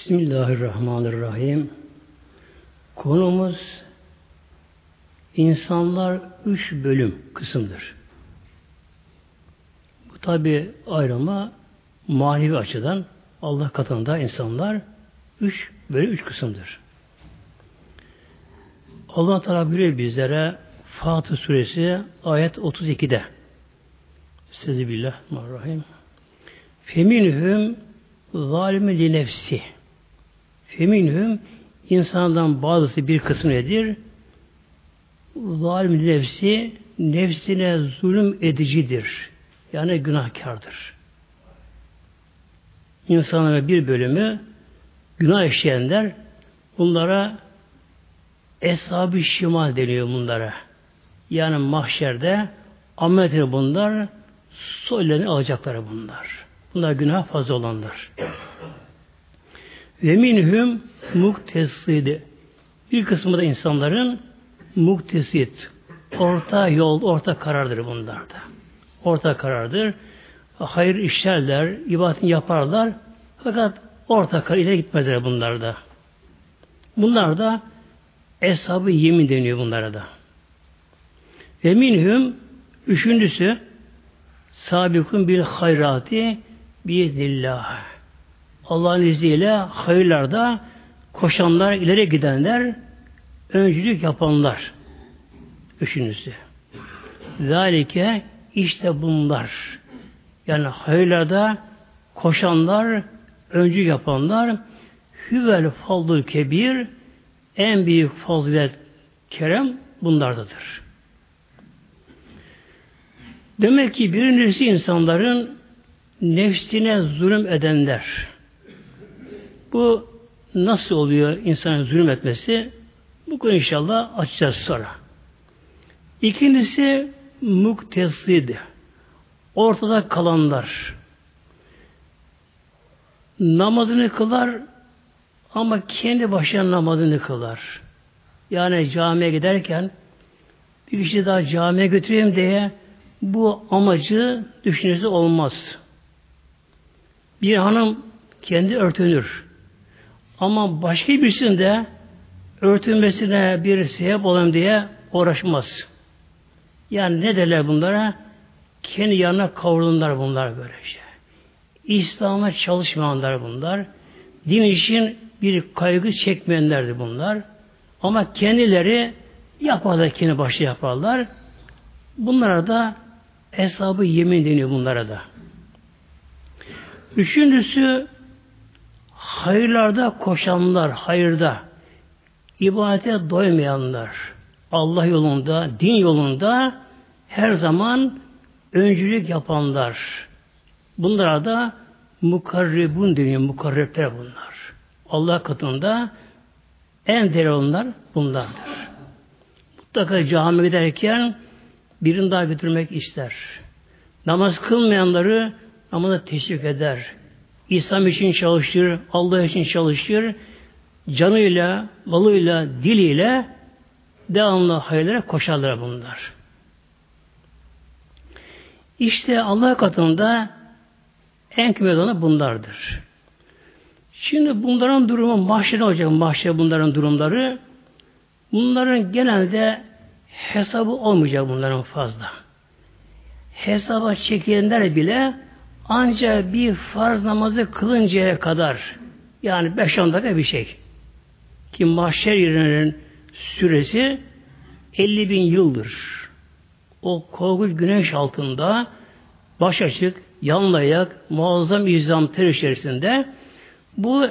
Bismillahirrahmanirrahim. Konumuz insanlar üç bölüm kısımdır. Bu tabi ayrıma manevi açıdan Allah katında insanlar üç bölüm üç kısımdır. Allah Teala buyuruyor bizlere Fatih Suresi ayet 32'de Sizi billah rahim. Feminhum zalimi li nefsi. Feminhum insandan bazısı bir kısmı nedir? Zalim nefsi nefsine zulüm edicidir. Yani günahkardır. İnsanların bir bölümü günah işleyenler bunlara Eshab-ı Şimal deniyor bunlara. Yani mahşerde ameliyatını bunlar soylarını alacakları bunlar. Bunlar günah fazla olanlar. Ve minhum muktesidi. Bir kısmı da insanların muktesit. Orta yol, orta karardır bunlarda. Orta karardır. Hayır işlerler, ibadetini yaparlar. Fakat orta karar ileri gitmezler bunlarda. Bunlar da eshab yemin deniyor bunlara da. Ve minhum üçüncüsü sabikun bil hayrati biiznillah. Allah'ın izniyle hayırlarda koşanlar, ileri gidenler, öncülük yapanlar. Üçüncüsü. Zalike işte bunlar. Yani hayırlarda koşanlar, öncü yapanlar hüvel fazlul kebir en büyük fazilet kerem bunlardadır. Demek ki birincisi insanların nefsine zulüm edenler. Bu nasıl oluyor insanın zulüm etmesi? Bu konu inşallah açacağız sonra. İkincisi muktesid. Ortada kalanlar. Namazını kılar ama kendi başına namazını kılar. Yani camiye giderken bir kişi daha camiye götüreyim diye bu amacı düşüncesi olmaz. Bir hanım kendi örtünür. Ama başka birisinin de örtünmesine bir sebep olayım diye uğraşmaz. Yani ne derler bunlara? Kendi yanına kavrulunlar bunlar böyle şey. İslam'a çalışmayanlar bunlar. Din için bir kaygı çekmeyenlerdir bunlar. Ama kendileri yaparlar, kendi başı yaparlar. Bunlara da hesabı yemin deniyor bunlara da. Üçüncüsü hayırlarda koşanlar, hayırda ibadete doymayanlar, Allah yolunda, din yolunda her zaman öncülük yapanlar. Bunlara da mukarrebun deniyor, mukarrepler bunlar. Allah katında en değerli olanlar bunlardır. Mutlaka cami giderken birini daha götürmek ister. Namaz kılmayanları namaza teşvik eder. İslam için çalışır, Allah için çalışır. Canıyla, malıyla, diliyle devamlı hayırlara koşarlar bunlar. İşte Allah katında en kıymetli olanı bunlardır. Şimdi bunların durumu mahşer olacak mahşer bunların durumları. Bunların genelde hesabı olmayacak bunların fazla. Hesaba çekilenler bile ancak bir farz namazı kılıncaya kadar yani 5-10 dakika bir şey. Ki mahşer yerinin süresi 50 bin yıldır. O korkunç güneş altında baş açık, yanlayak, muazzam izam ter içerisinde bu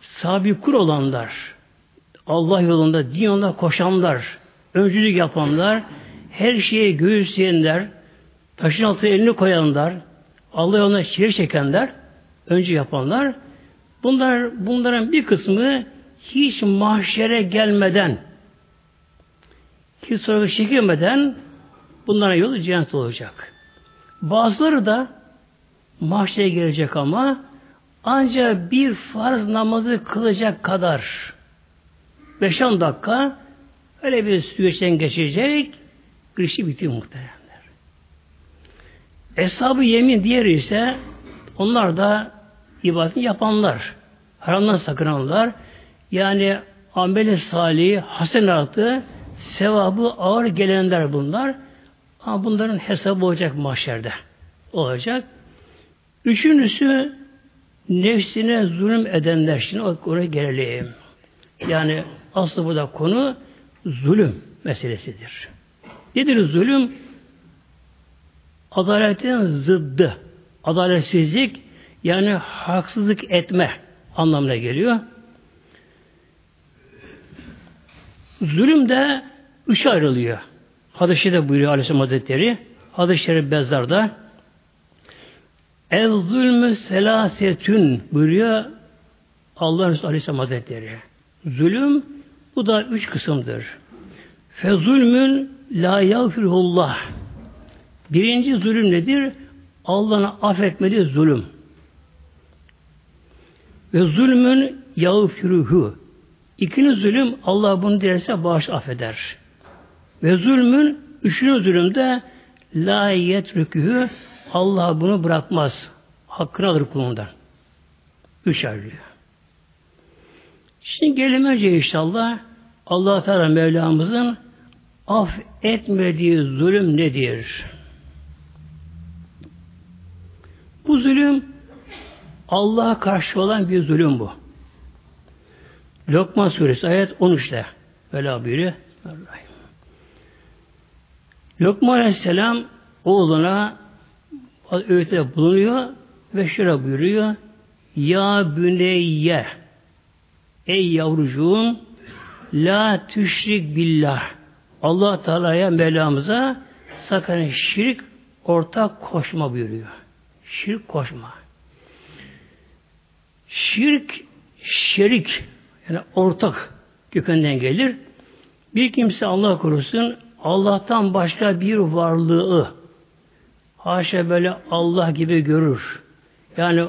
sabikur olanlar, Allah yolunda, din yolunda koşanlar, öncülük yapanlar, her şeye göğüsleyenler, taşın altına elini koyanlar, Allah yoluna şiir çekenler, önce yapanlar, bunlar bunların bir kısmı hiç mahşere gelmeden, hiç sonra çekilmeden bunların yolu cennet olacak. Bazıları da mahşere gelecek ama ancak bir farz namazı kılacak kadar 5-10 dakika öyle bir süreçten geçecek bir işi bitiyor muhteremler. Eshab-ı yemin diğeri ise onlar da ibadetini yapanlar. haramdan sakınanlar, yani ameli salih, hasenatı, sevabı ağır gelenler bunlar. Ama bunların hesabı olacak mahşerde. Olacak. Üçüncüsü nefsine zulüm edenler. Şimdi oraya gelelim. Yani aslı burada konu zulüm meselesidir. Nedir zulüm? Adaletin zıddı. Adaletsizlik yani haksızlık etme anlamına geliyor. Zulüm de üç ayrılıyor. Hadis-i de buyuruyor Aleyhisselam Hazretleri. Hadis-i Şerif Bezzar'da El zulmü selasetün buyuruyor Allah Resulü Aleyhisselam Hazretleri. Zulüm bu da üç kısımdır. Fe zulmün la yağfirullah. Birinci zulüm nedir? Allah'ın affetmediği zulüm. Ve zulmün yağfiruhu. İkinci zulüm Allah bunu dilerse bağış affeder. Ve zulmün üçüncü zulümde la yetrükühü Allah bunu bırakmaz. Hakkını alır kulundan. Üç ayrılıyor. Şimdi gelelim önce inşallah allah Teala Mevlamızın af etmediği zulüm nedir? Bu zulüm Allah'a karşı olan bir zulüm bu. Lokman suresi ayet 13'te böyle buyuruyor. Lokman aleyhisselam oğluna öğütte bulunuyor ve şöyle buyuruyor. Ya büneyye Ey yavrucuğum la tüşrik billah Allah Teala'ya Mevlamıza sakın şirk ortak koşma buyuruyor. Şirk koşma. Şirk, şerik yani ortak kökenden gelir. Bir kimse Allah korusun Allah'tan başka bir varlığı haşa böyle Allah gibi görür. Yani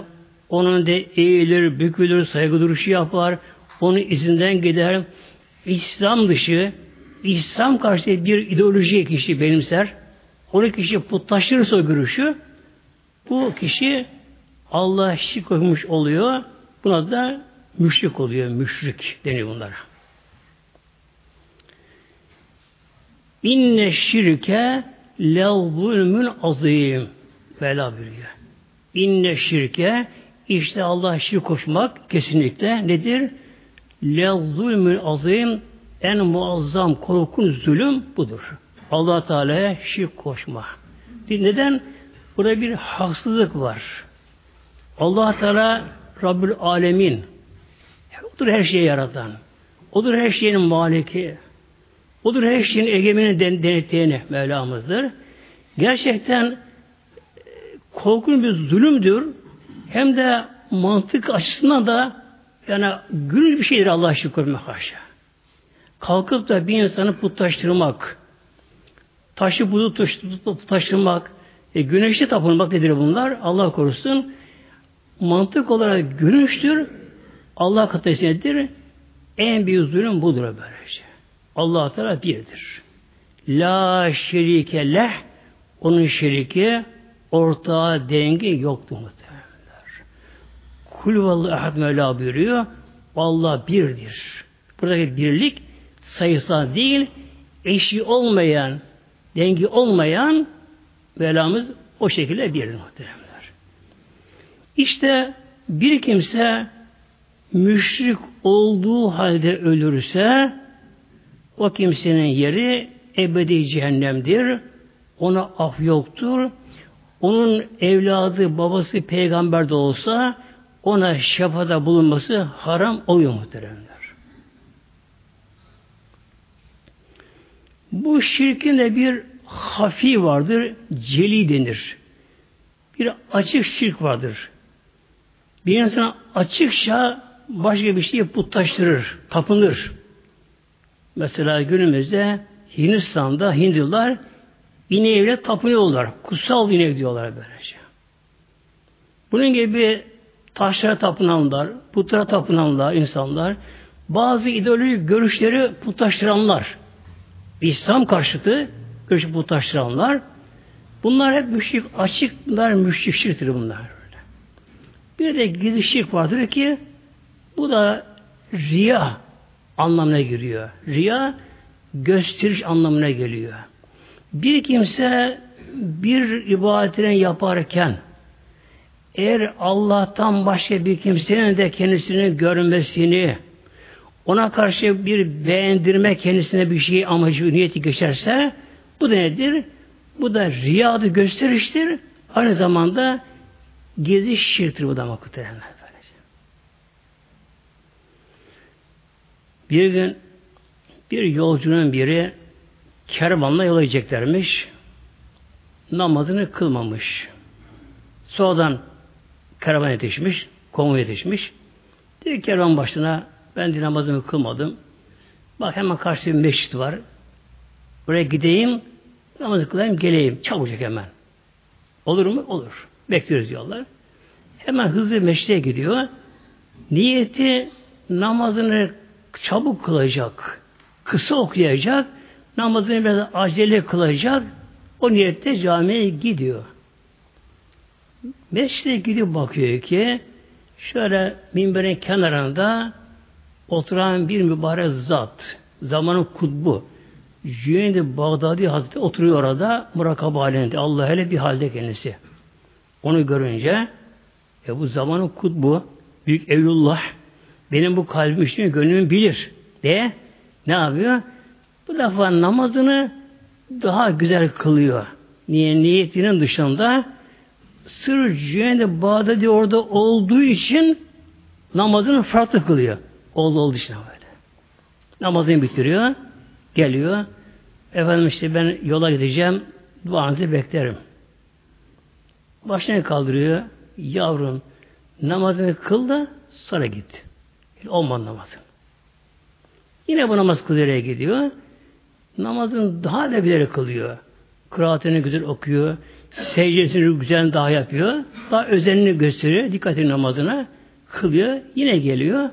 onun da eğilir, bükülür, saygı duruşu yapar, onun izinden gider. İslam dışı, İslam karşı bir ideoloji kişi benimser. Onu kişi putlaştırırsa o görüşü, bu kişi Allah şirk koymuş oluyor. Buna da müşrik oluyor. Müşrik deniyor bunlara. İnne şirke lev zulmün azim. Vela buyuruyor. İnne şirke işte Allah şirk koşmak kesinlikle nedir? Le zulmün azim en muazzam korkun zulüm budur. allah Teala'ya şirk koşma. Neden? Burada bir haksızlık var. allah Teala Rabbül Alemin. Odur her şeyi yaratan. Odur her şeyin maliki. Odur her şeyin egemeni denetleyeni Mevlamızdır. Gerçekten e, korkunç bir zulümdür. Hem de mantık açısından da yani gülünç bir şeydir Allah şükür karşı. Kalkıp da bir insanı putlaştırmak, taşı buzu taşırmak, e, güneşe tapınmak nedir bunlar? Allah korusun. Mantık olarak gülünçtür. Allah katı En büyük zulüm budur böylece. Allah Teala birdir. La şerike leh onun şeriki ortağı dengi yoktur Kul vallahu ahad Mevla buyuruyor. Allah birdir. Buradaki birlik sayısal değil, eşi olmayan, dengi olmayan Mevlamız o şekilde birdir muhteremler. İşte bir kimse müşrik olduğu halde ölürse o kimsenin yeri ebedi cehennemdir. Ona af yoktur. Onun evladı, babası peygamber de olsa ona şefada bulunması haram oluyor muhteremler. Bu şirkin de bir hafi vardır, celi denir. Bir açık şirk vardır. Bir insan açıkça başka bir şeyi putlaştırır, tapınır. Mesela günümüzde Hindistan'da Hindular ineğe bile tapınıyorlar. Kutsal inek diyorlar böylece. Bunun gibi taşlara tapınanlar, putlara tapınanlar, insanlar, bazı ideolojik görüşleri putlaştıranlar, İslam karşıtı görüşü putlaştıranlar, bunlar hep müşrik, açıklar müşrik şirktir bunlar. Bir de gizli şirk vardır ki Bu da riya anlamına giriyor. Riya gösteriş anlamına geliyor. Bir kimse bir ibadetini yaparken eğer Allah'tan başka bir kimsenin de kendisini görmesini ona karşı bir beğendirme kendisine bir şey amacı niyeti geçerse bu da nedir? Bu da riyadı gösteriştir. Aynı zamanda gezi şirktir bu da muhtemelen. Bir gün bir yolcunun biri kervanla yola gideceklermiş. Namazını kılmamış. Sonradan kervan yetişmiş, konvoy yetişmiş. Diyor kervan başına ben de namazımı kılmadım. Bak hemen karşıda bir meşrit var. Buraya gideyim, namazı kılayım, geleyim. Çabucak hemen. Olur mu? Olur. Bekliyoruz diyorlar. Hemen hızlı meşrite gidiyor. Niyeti namazını çabuk kılacak. Kısa okuyacak. Namazını biraz acele kılacak. O niyette camiye gidiyor. Mescide gidip bakıyor ki şöyle minberin kenarında oturan bir mübarek zat, zamanın kutbu, Cüneyd-i Bağdadi Hazretleri oturuyor orada murakaba halinde. Allah hele bir halde kendisi. Onu görünce e bu zamanın kutbu, büyük evlullah, benim bu kalbim için gönlümü bilir diye ne yapıyor? Bu defa namazını daha güzel kılıyor. Niye? Niyetinin dışında sır Cüneyd-i Bağdadi orada olduğu için namazını farklı kılıyor. Oldu oldu işte böyle. Namazını bitiriyor. Geliyor. Efendim işte ben yola gideceğim. Duanızı beklerim. Başını kaldırıyor. Yavrum namazını kıl da sonra git. Olmadı namazın. Yine bu namaz kılıyor gidiyor. Namazını daha da bilerek kılıyor. Kıraatını güzel okuyor. Secdesini güzel daha yapıyor. Daha özenini gösteriyor. Dikkatini namazına kılıyor. Yine geliyor.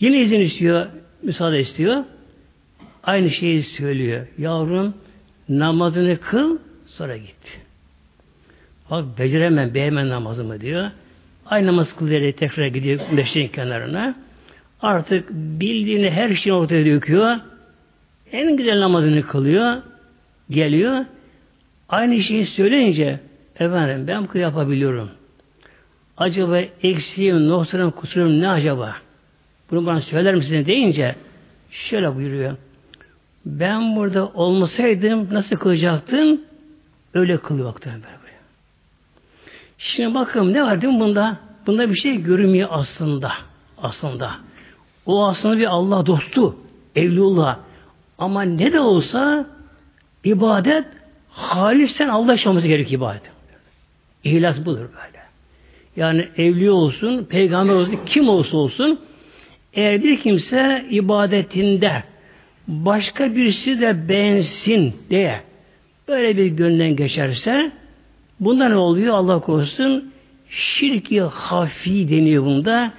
Yine izin istiyor. Müsaade istiyor. Aynı şeyi söylüyor. Yavrum namazını kıl sonra git. Bak beceremem, beğenmem namazımı diyor. Aynı namaz kılıyor tekrar gidiyor meşrin kenarına. Artık bildiğini her şeyi ortaya döküyor. En güzel namazını kılıyor. Geliyor. Aynı şeyi söyleyince efendim ben bu yapabiliyorum. Acaba eksiğim, noksanım, kusurum ne acaba? Bunu bana söyler misiniz deyince şöyle buyuruyor. Ben burada olmasaydım nasıl kılacaktım? Öyle kılıyor baktım böyle. Şimdi bakın ne var değil mi bunda? Bunda bir şey görünmüyor aslında. Aslında. O aslında bir Allah dostu. Evlullah. Ama ne de olsa ibadet halisten Allah yaşaması gerekiyor ibadet. İhlas budur böyle. Yani evli olsun, peygamber olsun, kim olsa olsun eğer bir kimse ibadetinde başka birisi de beğensin diye böyle bir gönlden geçerse bunda ne oluyor Allah korusun şirki hafi deniyor bunda.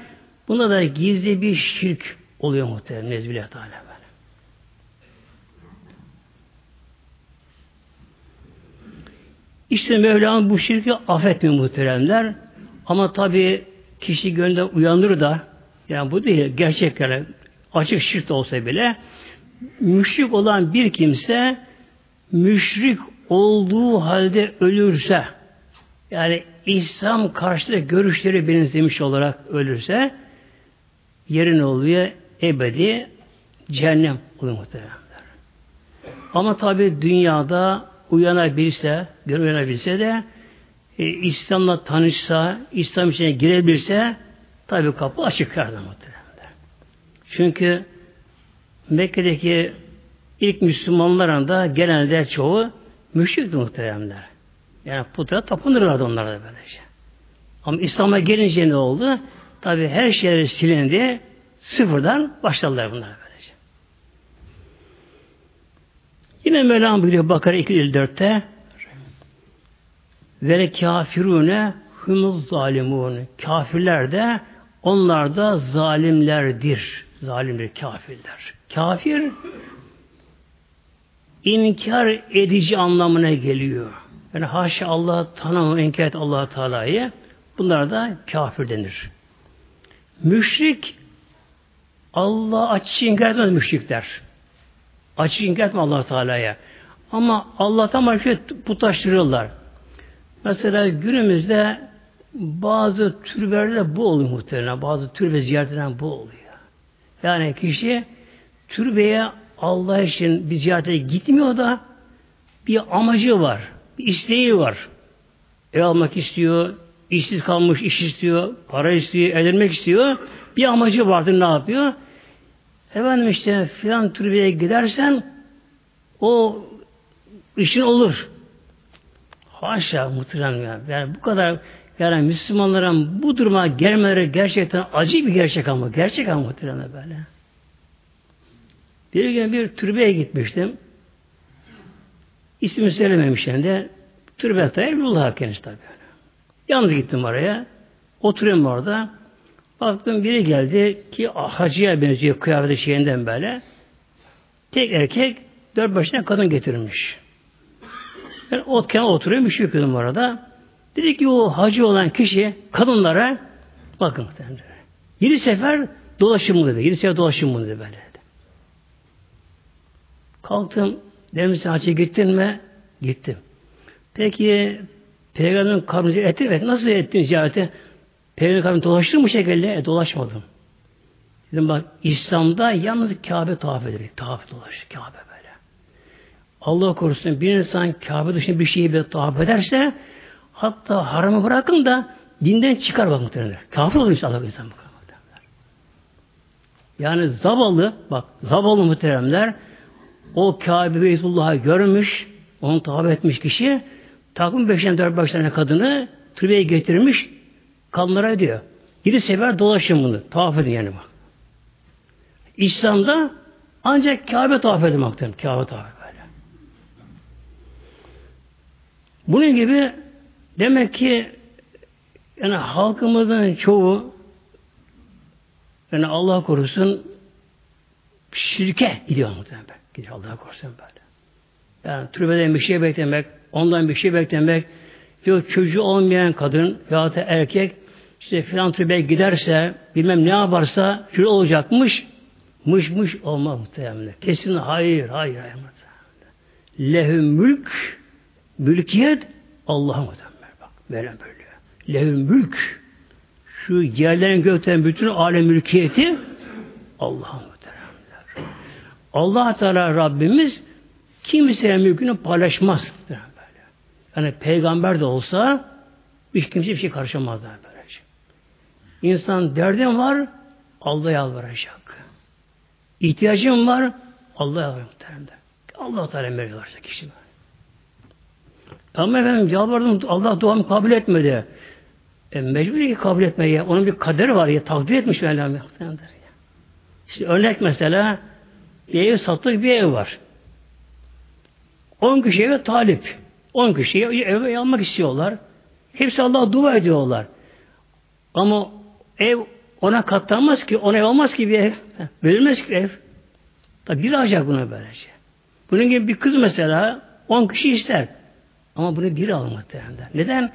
Bunda da gizli bir şirk oluyor muhtemelen Nezbillah Teala böyle. İşte Mevlam bu şirki affetmiyor muhteremler. Ama tabi kişi gönlünde uyanır da yani bu değil gerçekten açık şirk olsa bile müşrik olan bir kimse müşrik olduğu halde ölürse yani İslam karşıtı görüşleri benimsemiş olarak ölürse yerin oluyor ebedi cehennem oluyor muhtemelen. Ama tabi dünyada uyanabilse, uyanabilse de e, İslam'la tanışsa, İslam içine girebilse tabi kapı açık her zaman. Çünkü Mekke'deki ilk Müslümanların da genelde çoğu müşrikti muhteremler. Yani putra tapınırlardı onlara da böylece. Ama İslam'a gelince ne oldu? Tabi her şeyleri silindi. Sıfırdan başladılar bunlar böylece. Yine Mevlam buyuruyor Bakara 254'te ve kafirune humuz zalimun. Kafirler de onlar da zalimlerdir. Zalimdir kafirler. Kafir inkar edici anlamına geliyor. Yani haşa Allah tanımı inkar et Allah Teala'yı bunlar da kafir denir. Müşrik Allah açık inkar etmez müşrikler. Açık inkar etme allah Teala'ya. Ama Allah'tan başka putlaştırıyorlar. Mesela günümüzde bazı türbelerde bu oluyor muhtemelen. Bazı türbe ziyaretinden bu oluyor. Yani kişi türbeye Allah için bir ziyarete gitmiyor da bir amacı var. Bir isteği var. Ev almak istiyor, işsiz kalmış iş istiyor, para istiyor, edilmek istiyor. Bir amacı vardır ne yapıyor? Efendim işte filan türbeye gidersen o işin olur. Haşa muhterem ya. Yani bu kadar yani Müslümanların bu duruma gelmeleri gerçekten acı bir gerçek ama. Gerçek ama muhterem böyle. Bir gün bir türbeye gitmiştim. İsmi söylememişim de türbe tabi Evlullah kendisi tabi. Yalnız gittim oraya. Oturuyorum orada. Baktım biri geldi ki hacıya benziyor kıyafeti şeyinden böyle. Tek erkek dört başına kadın getirmiş. Ben ot kenara oturuyorum, bir şey yapıyordum orada. Dedi ki o hacı olan kişi kadınlara bakın yedi sefer dolaşım dedi. Yedi sefer dolaşım dedi böyle. Kalktım. Dedim sen hacıya gittin mi? Gittim. Peki Peygamberin kabrini ettin mi? Nasıl ettin ziyareti? Peygamber kabrini dolaştın mı şekilde? E, dolaşmadım. Dedim bak İslam'da yalnız Kabe tavaf edilir. Tavaf dolaşır Kabe böyle. Allah korusun bir insan Kabe dışında bir şeyi bir tavaf ederse hatta haramı bırakın da dinden çıkar bak muhtemelen. Kafir olur inşallah insan bu Yani zavallı, bak zavallı muhteremler o Kabe Beytullah'ı görmüş, onu tavaf etmiş kişi takım beşten dört beş tane kadını türbeye getirmiş kanlara diyor. Yedi sefer dolaşın bunu. Tavaf edin yani bak. İslam'da ancak Kabe tavaf edin baktım. Kabe tavaf böyle. Bunun gibi demek ki yani halkımızın çoğu yani Allah korusun şirke gidiyor muhtemelen. Gidiyor Allah korusun böyle. Yani türbeden bir şey beklemek, ondan bir şey beklemek, yok çocuğu olmayan kadın ya da erkek işte filan türbeye giderse bilmem ne yaparsa şöyle olacakmış mış mış olmaz muhtemelen. Kesin hayır, hayır, hayır. Lehüm mülk mülkiyet Allah'a muhtemelen. Bak, veren böyle. Lehüm mülk şu yerlerin gökten bütün alem mülkiyeti Allah'a muhtemelen. Allah Teala Rabbimiz kimsenin mülkünü paylaşmaz. Böyle. Yani peygamber de olsa hiç kimse bir şey karışamazlar böylece. İnsan derdin var, Allah'a yalvaracak. İhtiyacım var, Allah'a yalvaracak. Allah Teala veriyorlarsa kişi böyle. Ama efendim yalvardım, Allah duamı kabul etmedi. E, mecbur ki kabul etmeye. Onun bir kaderi var ya, takdir etmiş Mevlam. İşte örnek mesela bir ev sattık bir ev var. 10 kişi eve talip. 10 kişi eve almak istiyorlar. Hepsi Allah'a dua ediyorlar. Ama ev ona katlanmaz ki, ona ev olmaz ki bir ev. Verilmez ki ev. Tabi biri alacak buna böylece. Bunun gibi bir kız mesela 10 kişi ister. Ama bunu biri alır muhtemelen. Neden?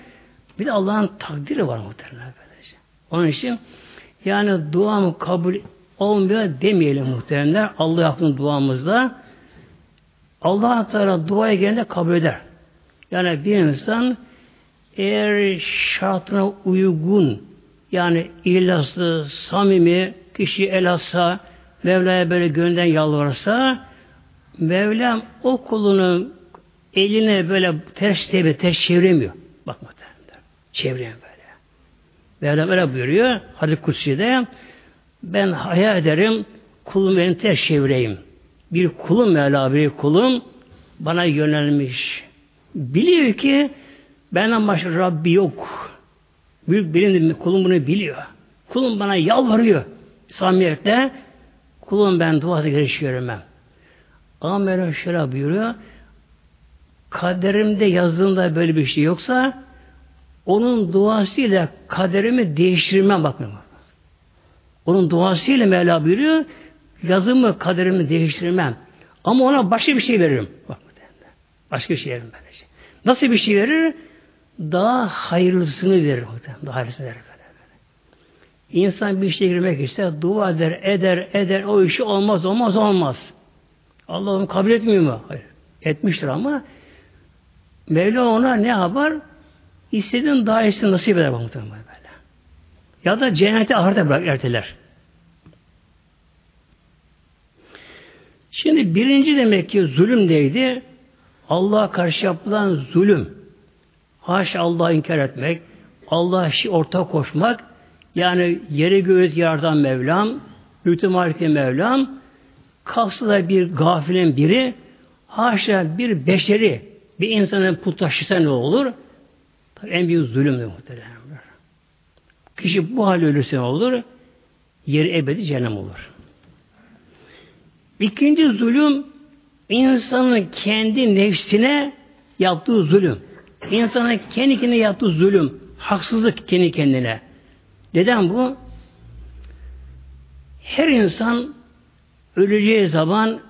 Bir de Allah'ın takdiri var muhtemelen böylece. Onun için yani duamı kabul olmuyor demeyelim muhtemelen. Allah yaptığın duamızda Allah Teala duaya gelince kabul eder. Yani bir insan eğer şartına uygun yani ihlaslı, samimi kişi el atsa, Mevla'ya böyle gönülden yalvarsa Mevlam o kulunu eline böyle ters tebe, ters çeviremiyor. Bak muhtemelen. Çeviremiyor böyle. Mevlam öyle buyuruyor. Hadis Kutsi'de ben hayal ederim kulum beni ters çevireyim bir kulum Mevla bir kulum bana yönelmiş. Biliyor ki benden başka Rabbi yok. Büyük benim kulum bunu biliyor. Kulum bana yalvarıyor. Samimiyette kulum ben duası giriş göremem. Ama Mevlam şöyle buyuruyor. Kaderimde yazdığımda böyle bir şey yoksa onun duasıyla kaderimi değiştirmem bakın. Onun duasıyla Mevla buyuruyor yazımı, kaderimi değiştirmem. Ama ona başka bir şey veririm. Bak, başka bir şey veririm böylece. Nasıl bir şey verir? Daha hayırlısını verir. Daha hayırlısını verir. İnsan bir işe girmek ister, dua eder, eder, eder, o işi olmaz, olmaz, olmaz. Allah onu kabul etmiyor mu? Hayır. Etmiştir ama Mevla ona ne yapar? İstediğin daha iyisini nasip eder muhtemelen. Ya da cennete ahirete bırak erteler. Şimdi birinci demek ki zulüm neydi? Allah'a karşı yapılan zulüm. Haşa Allah'ı inkar etmek, Allah'a ortak koşmak, yani yeri göğüs yardan Mevlam, mütemariki Mevlam, kalksa da bir gafilin biri, haşa bir beşeri, bir insanın putlaşırsa ne olur? En büyük zulümdür muhtemelen. Kişi bu hal ölürse ne olur? Yeri ebedi cehennem olur. İkinci zulüm insanın kendi nefsine yaptığı zulüm. İnsanın kendi kendine yaptığı zulüm. Haksızlık kendi kendine. Neden bu? Her insan öleceği zaman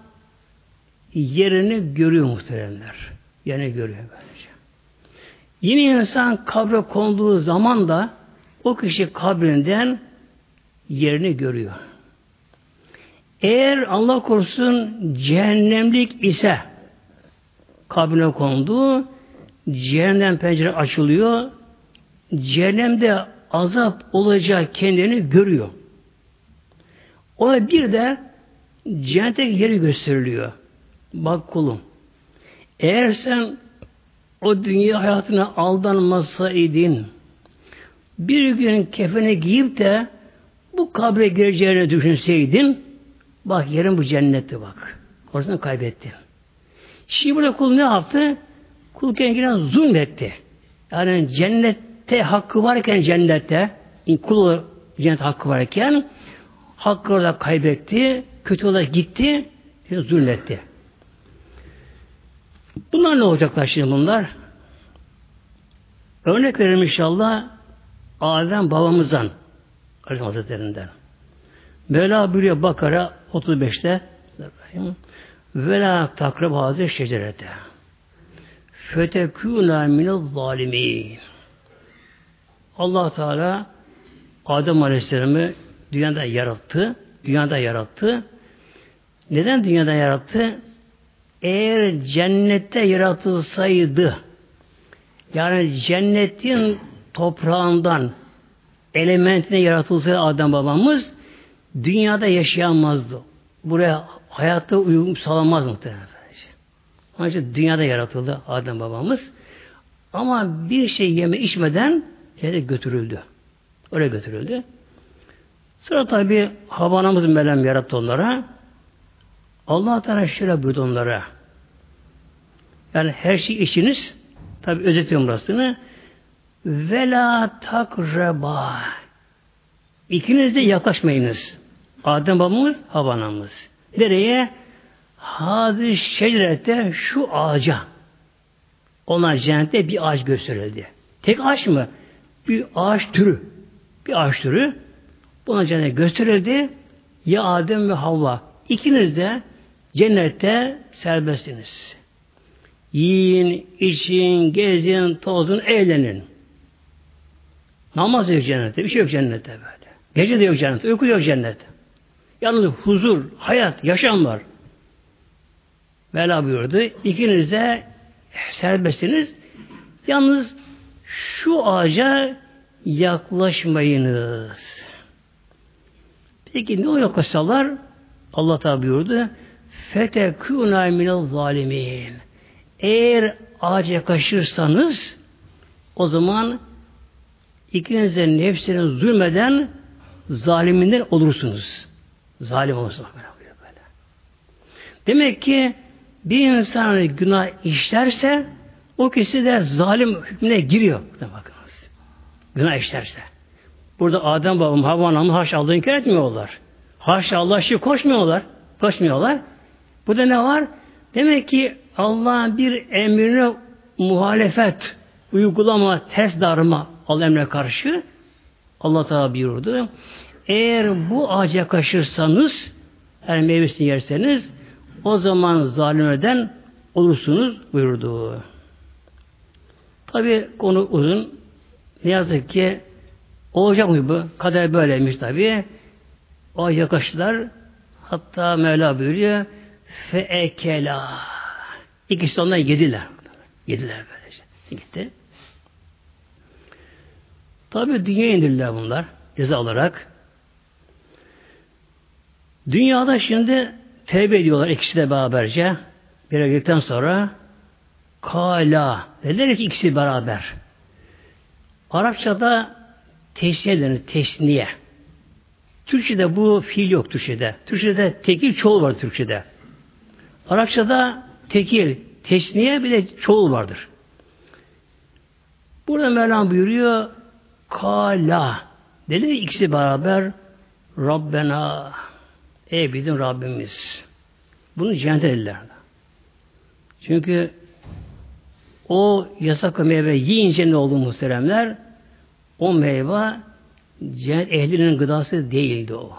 yerini görüyor muhteremler. Yerini görüyor böylece. Yine insan kabre konduğu zaman da o kişi kabrinden yerini görüyor. Eğer Allah korusun cehennemlik ise kabrine kondu, cehennem pencere açılıyor, cehennemde azap olacak kendini görüyor. Ona bir de cennetteki yeri gösteriliyor. Bak kulum, eğer sen o dünya hayatına aldanmasaydın, bir gün kefene giyip de bu kabre gireceğini düşünseydin, bak yerin bu cennette bak. Orasını kaybettin. Şimdi burada kul ne yaptı? Kul kendine zulmetti. Yani cennette hakkı varken cennette, kul cennet hakkı varken hakkı orada kaybetti, kötü olarak gitti, zulmetti. Bunlar ne olacaklar şimdi bunlar? Örnek verelim inşallah Adem babamızdan Aleyhisselam Hazretlerinden. Mevla buyuruyor Bakara 35'te ve la takrab hazir şecerete fetekûnâ minel zalimin Allah Teala Adem Aleyhisselam'ı dünyada yarattı. Dünyada yarattı. Neden dünyada yarattı? Eğer cennette yaratılsaydı yani cennetin toprağından elementine yaratılsaydı Adem babamız dünyada yaşayamazdı. Buraya hayatta uyum sağlamaz muhtemelen. Ancak dünyada yaratıldı Adem babamız. Ama bir şey yeme içmeden yere götürüldü. Oraya götürüldü. Sonra tabi Havanamız Melem yarattı onlara. Allah Teala şöyle buyurdu onlara. Yani her şey işiniz tabi özetiyorum burasını. Vela takreba. İkiniz de yaklaşmayınız. Adem babamız, Havanamız. Nereye? Hazır şecerette şu ağaca. Onlar cennette bir ağaç gösterildi. Tek ağaç mı? Bir ağaç türü. Bir ağaç türü. Buna cennet gösterildi. Ya Adem ve Havva. İkiniz de cennette serbestsiniz. Yiyin, için, gezin, tozun, eğlenin. Namaz yok cennette. Bir şey yok cennette böyle. Gece de yok cennette. Uyku yok cennette. Yalnız huzur, hayat, yaşam var. Mevla buyurdu. İkiniz de serbestsiniz. Yalnız şu ağaca yaklaşmayınız. Peki ne o yaklaşsalar? Allah Teala buyurdu. Fetekûnâ minel zalimin. Eğer ağaca yaklaşırsanız o zaman ikiniz de nefsinin zulmeden zaliminden olursunuz. Zalim olursunuz. Böyle. Demek ki bir insan günah işlerse o kişi de zalim hükmüne giriyor. Bakınız. Günah işlerse. Burada Adem babam, Havva anamı haşa Allah'ı inkar etmiyorlar. Haşa Allah şey koşmuyorlar. Koşmuyorlar. Burada ne var? Demek ki Allah'ın bir emrine muhalefet, uygulama, ters darma Allah karşı Allah Teala buyurdu. Eğer bu ağaca kaşırsanız, eğer meyvesini yerseniz o zaman zalimeden olursunuz buyurdu. Tabi konu uzun. Ne yazık ki Olacak mı bu? Kader böyleymiş tabi. O yaklaştılar. Hatta Mevla buyuruyor feekela. İkisi ondan yediler. Yediler böylece. Gitti. Tabi dünya indirdiler bunlar. Ceza olarak. Dünyada şimdi tevbe ediyorlar ikisi de beraberce. Bir girdikten sonra kala dediler ki ikisi beraber. Arapçada tesniye denir, tesniye. Türkçe'de bu fiil yok Türkçe'de. Türkçe'de tekil çoğul var Türkçe'de. Arapçada tekil, tesniye bir de çoğul vardır. Burada Mevlam buyuruyor kala dedi ikisi beraber Rabbena ey bizim Rabbimiz bunu cennet dediler. Çünkü o yasak meyve yiyince ne oldu muhteremler? O meyve cennet ehlinin gıdası değildi o.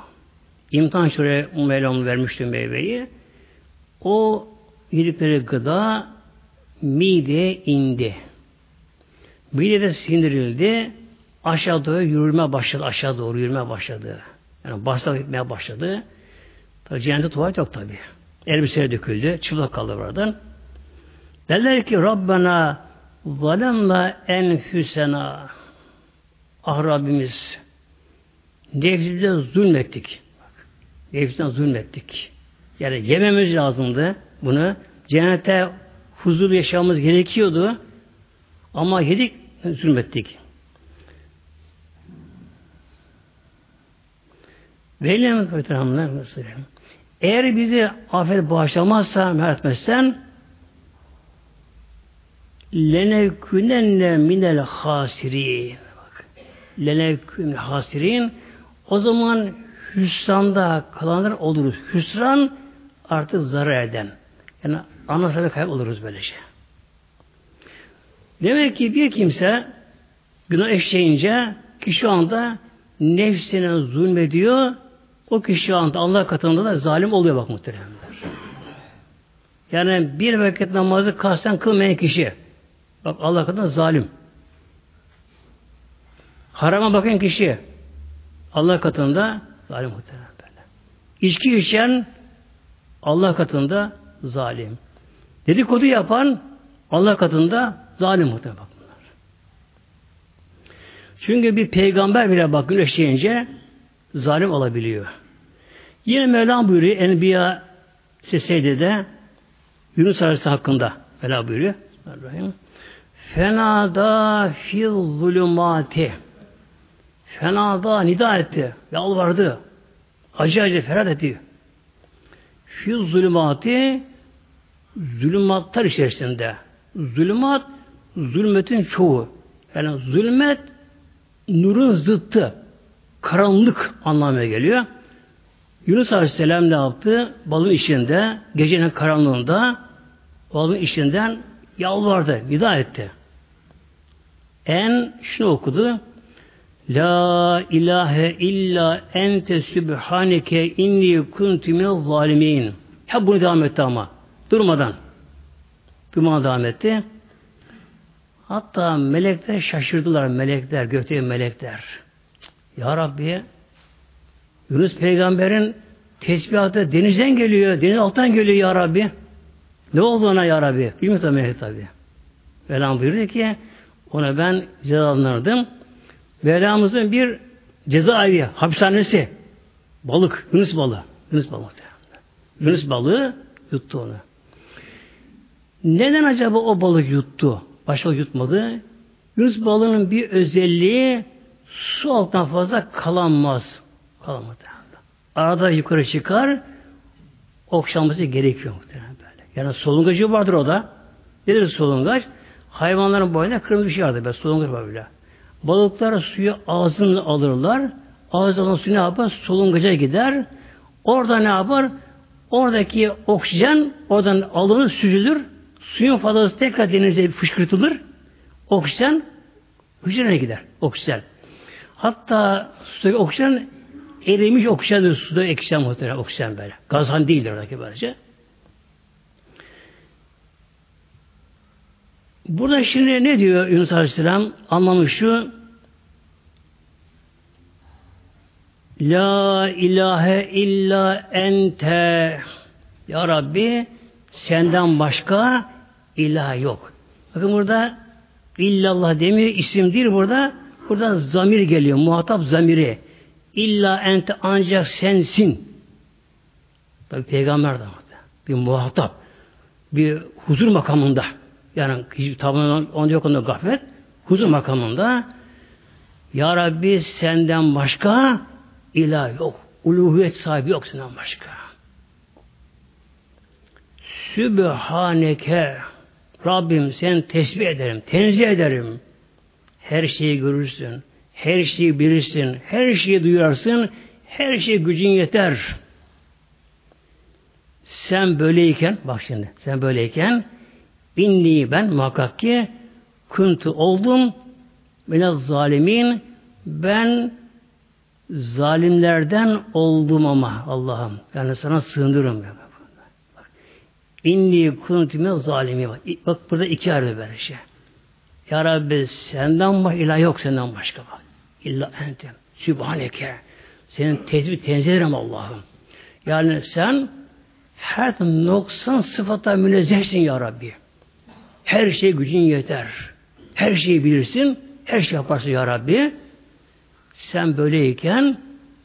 İmtihan şuraya Mevlam vermişti meyveyi. O yedikleri gıda mideye indi. Midede sindirildi. Aşağı doğru yürüme başladı. Aşağı doğru yürüme başladı. Yani başta gitmeye başladı. Tabi cennette tuvalet yok tabi. Elbiseleri döküldü. Çıplak kaldı buradan. Derler ki Rabbena zalemna enfüsena Ah Rabbimiz nefsimize zulmettik. Nefsimize zulmettik. Yani yememiz lazımdı bunu. Cennete huzur yaşamamız gerekiyordu. Ama yedik, zulmettik. Velem eğer bizi affet bağışlamazsa, merhamet etmezsen lenekünenne minel hasirin lenekün hasirin o zaman hüsranda kalanlar oluruz. Hüsran artık zarar eden. Yani anasını kayıp oluruz böylece. Demek ki bir kimse günah eşleyince ki şu anda nefsine zulmediyor o kişi anda Allah katında da zalim oluyor bak muhteremler. Yani bir vakit namazı kasten kılmayan kişi bak Allah katında zalim. Harama bakan kişi Allah katında zalim muhtemelen böyle. İçki içen Allah katında zalim. Dedikodu yapan Allah katında zalim muhtemelen. Çünkü bir peygamber bile bak güneşleyince zalim olabiliyor. Yine Mevlam buyuruyor Enbiya seseydi de Yunus Aleyhisselam hakkında Mevlam buyuruyor. Fenada fil zulümati Fenada nida etti. Yalvardı. Acı acı ferhat etti. Fi zulümati zulümatlar içerisinde. Zulümat zulmetin çoğu. Yani zulmet nurun zıttı. Karanlık anlamına geliyor. Yunus Aleyhisselam ne yaptı? Balın içinde, gecenin karanlığında balın içinden yalvardı, nida etti. En şunu okudu. La ilahe illa ente sübhaneke inni kuntu minel zalimin. Hep bunu devam etti ama. Durmadan. Durmadan devam etti. Hatta melekler şaşırdılar. Melekler, gökteki melekler. Ya Rabbi Yunus peygamberin tesbihatı denizden geliyor. Deniz alttan geliyor ya Rabbi. Ne oldu ona ya Rabbi? Bilmiyor tabi. tabi. Velam buyuruyor ki ona ben cezalandırdım. Mevlamızın bir cezaevi, hapishanesi. Balık, Yunus balığı. Yunus balığı. Yunus balığı yuttu onu. Neden acaba o balık yuttu? Başka yutmadı. Yunus balığının bir özelliği su altından fazla kalanmaz. Kalamaz. Arada yukarı çıkar okşanması gerekiyor muhtemelen böyle. Yani solungacı vardır o da. Nedir solungaç? Hayvanların boyunda kırmızı bir şey vardır. Böyle solungaç var böyle. Balıklar suyu ağzını alırlar. Ağzından su ne yapar? Solungaca gider. Orada ne yapar? Oradaki oksijen oradan alınır, süzülür. Suyun fazlası tekrar denize fışkırtılır. Oksijen hücrene gider. Oksijen. Hatta sudaki oksijen erimiş oksijendir. Suda oksijen muhtemelen oksijen böyle. Gazhan değildir oradaki böylece. Burada şimdi ne diyor Yunus Aleyhisselam? Anlamı şu La ilahe illa ente. Ya Rabbi senden başka ilah yok. Bakın burada illallah demiyor isim değil burada. Burada zamir geliyor. Muhatap zamiri. İlla ente ancak sensin. Tabi peygamber de bir muhatap. Bir huzur makamında. Yani tabi onda yok onda gaflet. Huzur makamında Ya Rabbi senden başka ilah yok. Uluhiyet sahibi yok senden başka. Sübhaneke Rabbim sen tesbih ederim, tenzih ederim. Her şeyi görürsün, her şeyi bilirsin, her şeyi duyarsın, her şey gücün yeter. Sen böyleyken, bak şimdi, sen böyleyken, inni ben muhakkak ki kuntu oldum mine zalimin ben zalimlerden oldum ama Allah'ım. Yani sana sığındırırım. İnni kuntüme zalimi. Bak, bak burada iki ayrı böyle şey. Ya Rabbi senden başka ilah yok senden başka bak. İlla entem. Sübhaneke. Senin tezbih tenzih ederim Allah'ım. Yani sen her noksan sıfata münezzehsin ya Rabbi. Her şey gücün yeter. Her şeyi bilirsin. Her şey yaparsın ya Rabbi. Sen böyleyken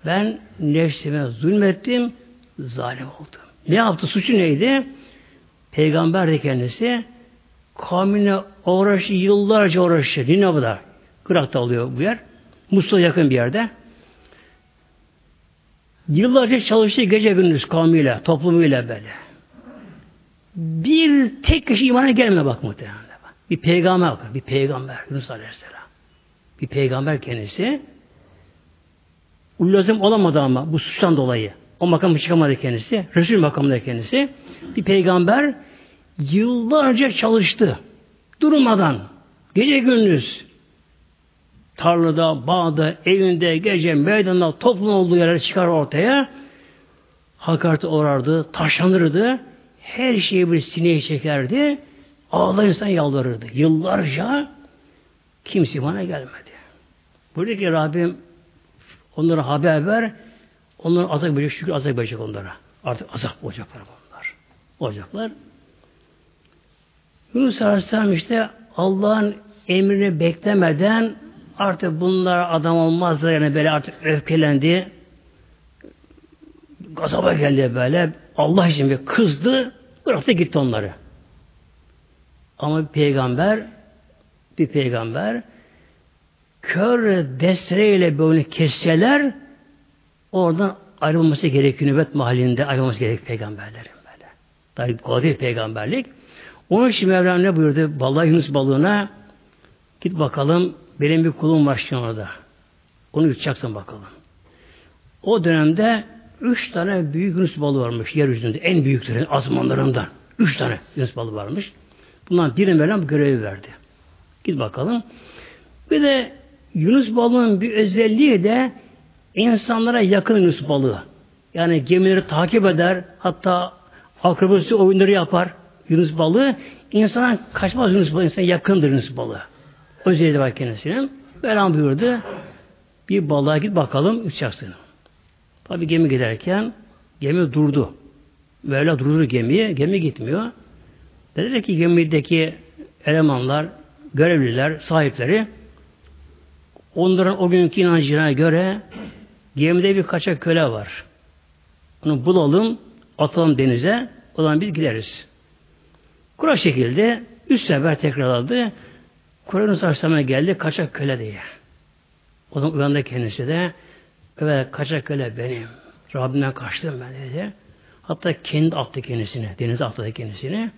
ben nefsime zulmettim, zalim oldum. Ne yaptı? Suçu neydi? Peygamber de kendisi kavmine uğraşı, yıllarca uğraşı. Nineva'da, Irak'ta oluyor bu yer. Musul'a yakın bir yerde. Yıllarca çalıştı gece gündüz kavmiyle, toplumuyla böyle. Bir tek kişi imana gelme bak muhtemelen. Bir peygamber bakın, bir peygamber Yunus Aleyhisselam. Bir peygamber kendisi. Ulazım olamadı ama bu suçtan dolayı. O makamı çıkamadı kendisi. Resul makamında kendisi. Bir peygamber yıllarca çalıştı. Durmadan. Gece gündüz. Tarlada, bağda, evinde, gece, meydanda, toplum olduğu yerlere çıkar ortaya. Hakarete uğrardı, taşlanırdı. Her şeyi bir sineye çekerdi. Ağlar insan yalvarırdı. Yıllarca kimse bana gelmedi. Buradaki Rabbim onlara haber ver. Onların azap verecek, şükür azap verecek onlara. Artık azap olacaklar bunlar. Olacaklar. Yunus Aleyhisselam işte Allah'ın emrini beklemeden artık bunlar adam olmazlar yani böyle artık öfkelendi. Gazaba geldi böyle. Allah için bir kızdı. Bıraktı gitti onları. Ama bir peygamber bir peygamber kör destreyle böyle kesseler oradan ayrılması gerekiyor. Nöbet mahallinde ayrılması gerek peygamberlerin böyle. Tabi kolay değil peygamberlik. Onun için Mevlam ne buyurdu? Balığa Yunus balığına git bakalım benim bir kulum var şimdi orada. Onu yutacaksın bakalım. O dönemde üç tane büyük Yunus balığı varmış yeryüzünde. En büyüklerin azmanlarından. Üç tane Yunus balığı varmış. Bundan birine Mevlam görevi verdi. Git bakalım. Bir de Yunus balığının bir özelliği de insanlara yakın Yunus balığı. Yani gemileri takip eder, hatta akrabası oyunları yapar. Yunus balığı insana kaçmaz Yunus balığı, insana yakındır Yunus balığı. Özelliği var kendisinin. Mevlam buyurdu. Bir balığa git bakalım uçacaksın. Tabi gemi giderken gemi durdu. Böyle durur gemiyi. Gemi gitmiyor. Dediler ki gemideki elemanlar, görevliler, sahipleri onların o günkü inancına göre gemide bir kaçak köle var. Onu bulalım, atalım denize, o zaman biz gideriz. Kura şekilde üç sefer tekrarladı. Kur'an Aleyhisselam'a geldi kaçak köle diye. O zaman uyandı kendisi de evet kaçak köle benim. Rabbimden kaçtım ben dedi. Hatta kendi attı kendisini. Denize atladı kendisini.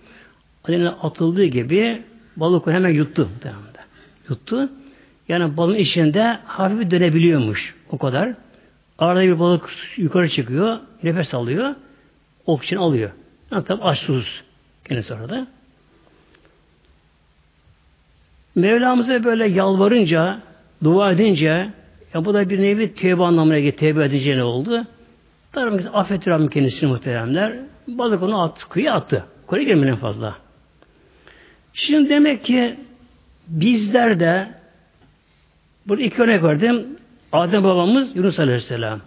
Denize atıldığı gibi balık hemen yuttu. Yuttu. Yani balın içinde hafif dönebiliyormuş. O kadar. Arada bir balık yukarı çıkıyor. Nefes alıyor. Oksijen alıyor. Yani tabi aç susuz. Kendisi orada. Mevlamıza böyle yalvarınca, dua edince, ya bu da bir nevi tevbe anlamına geldi. Tevbe edince ne oldu? Tabii ki affetti Rabbim kendisini muhteremler. Balık onu attı, kıyı attı. Kore gelmeyen fazla. Şimdi demek ki bizler de burada iki örnek verdim. Adem babamız Yunus Aleyhisselam.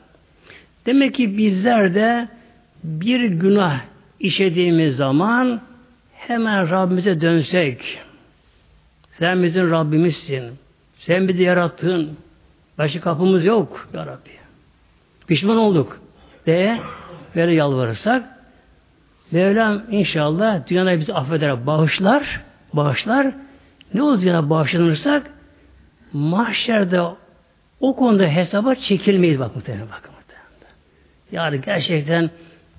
Demek ki bizler de bir günah işlediğimiz zaman hemen Rabbimize dönsek. Sen bizim Rabbimizsin. Sen bizi yarattın. Başka kapımız yok ya Rabbi. Pişman olduk. De böyle yalvarırsak Mevlam inşallah dünyada bizi affeder, bağışlar, bağışlar. Ne olur dünyada bağışlanırsak mahşerde o konuda hesaba çekilmeyiz bak muhtemelen bakın. Yani gerçekten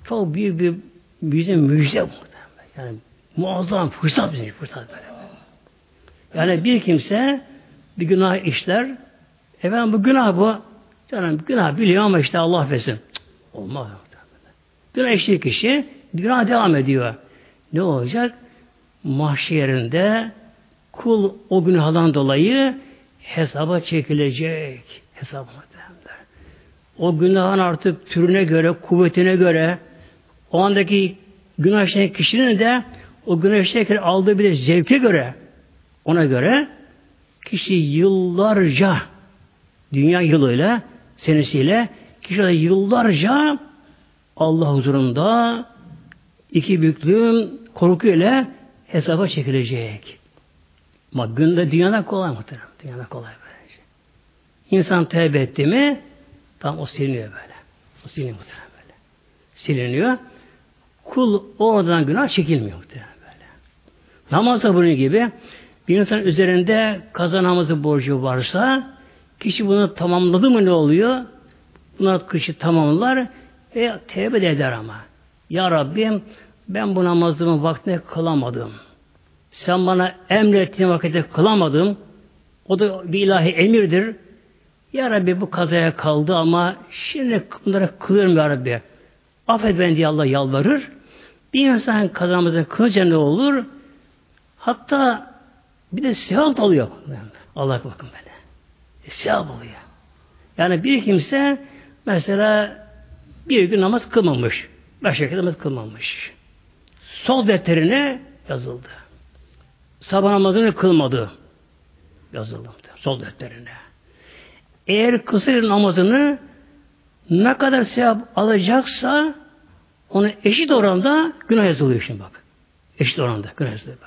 çok büyük bir bizim müjde muhtemelen. Yani muazzam fırsat bizim fırsat böyle. Yani bir kimse bir günah işler. Efendim bu günah bu. Canım günah biliyor ama işte Allah affetsin. Olmaz. Günah işlediği kişi günah devam ediyor. Ne olacak? Mahşerinde kul o günahdan dolayı hesaba çekilecek. Hesaba O günahın artık türüne göre, kuvvetine göre o andaki günah işleyen kişinin de o günah işlerken aldığı bir de zevke göre ona göre kişi yıllarca dünya yılıyla senesiyle kişi yıllarca Allah huzurunda iki büklüm korkuyla hesaba çekilecek. Ama günde dünyada kolay muhtemelen. Dünyada kolay böylece. İnsan tevbe etti mi tam o siliniyor böyle. O siliniyor muhtemelen böyle. Siliniyor. Kul oradan günah çekilmiyor muhtemelen böyle. Namaz da bunun gibi bir insan üzerinde kaza namazı borcu varsa kişi bunu tamamladı mı ne oluyor? Bunlar kişi tamamlar ve tevbe eder ama. Ya Rabbim ben bu namazımı vaktine kılamadım. Sen bana emrettiğin vakitte kılamadım. O da bir ilahi emirdir. Ya Rabbi bu kazaya kaldı ama şimdi bunlara kılırım Ya Rabbi. Affet beni diye Allah yalvarır. Bir insan kazamızın kılınca ne olur? Hatta bir de sevap alıyor. Allah bakın böyle. Sevap oluyor. Yani bir kimse mesela bir gün namaz kılmamış. Başka namaz kılmamış. Sol defterine yazıldı. Sabah namazını kılmadı. Yazıldı. Sol defterine. Eğer kısa namazını ne kadar sevap alacaksa ona eşit oranda günah yazılıyor şimdi bak. Eşit oranda günah yazılıyor.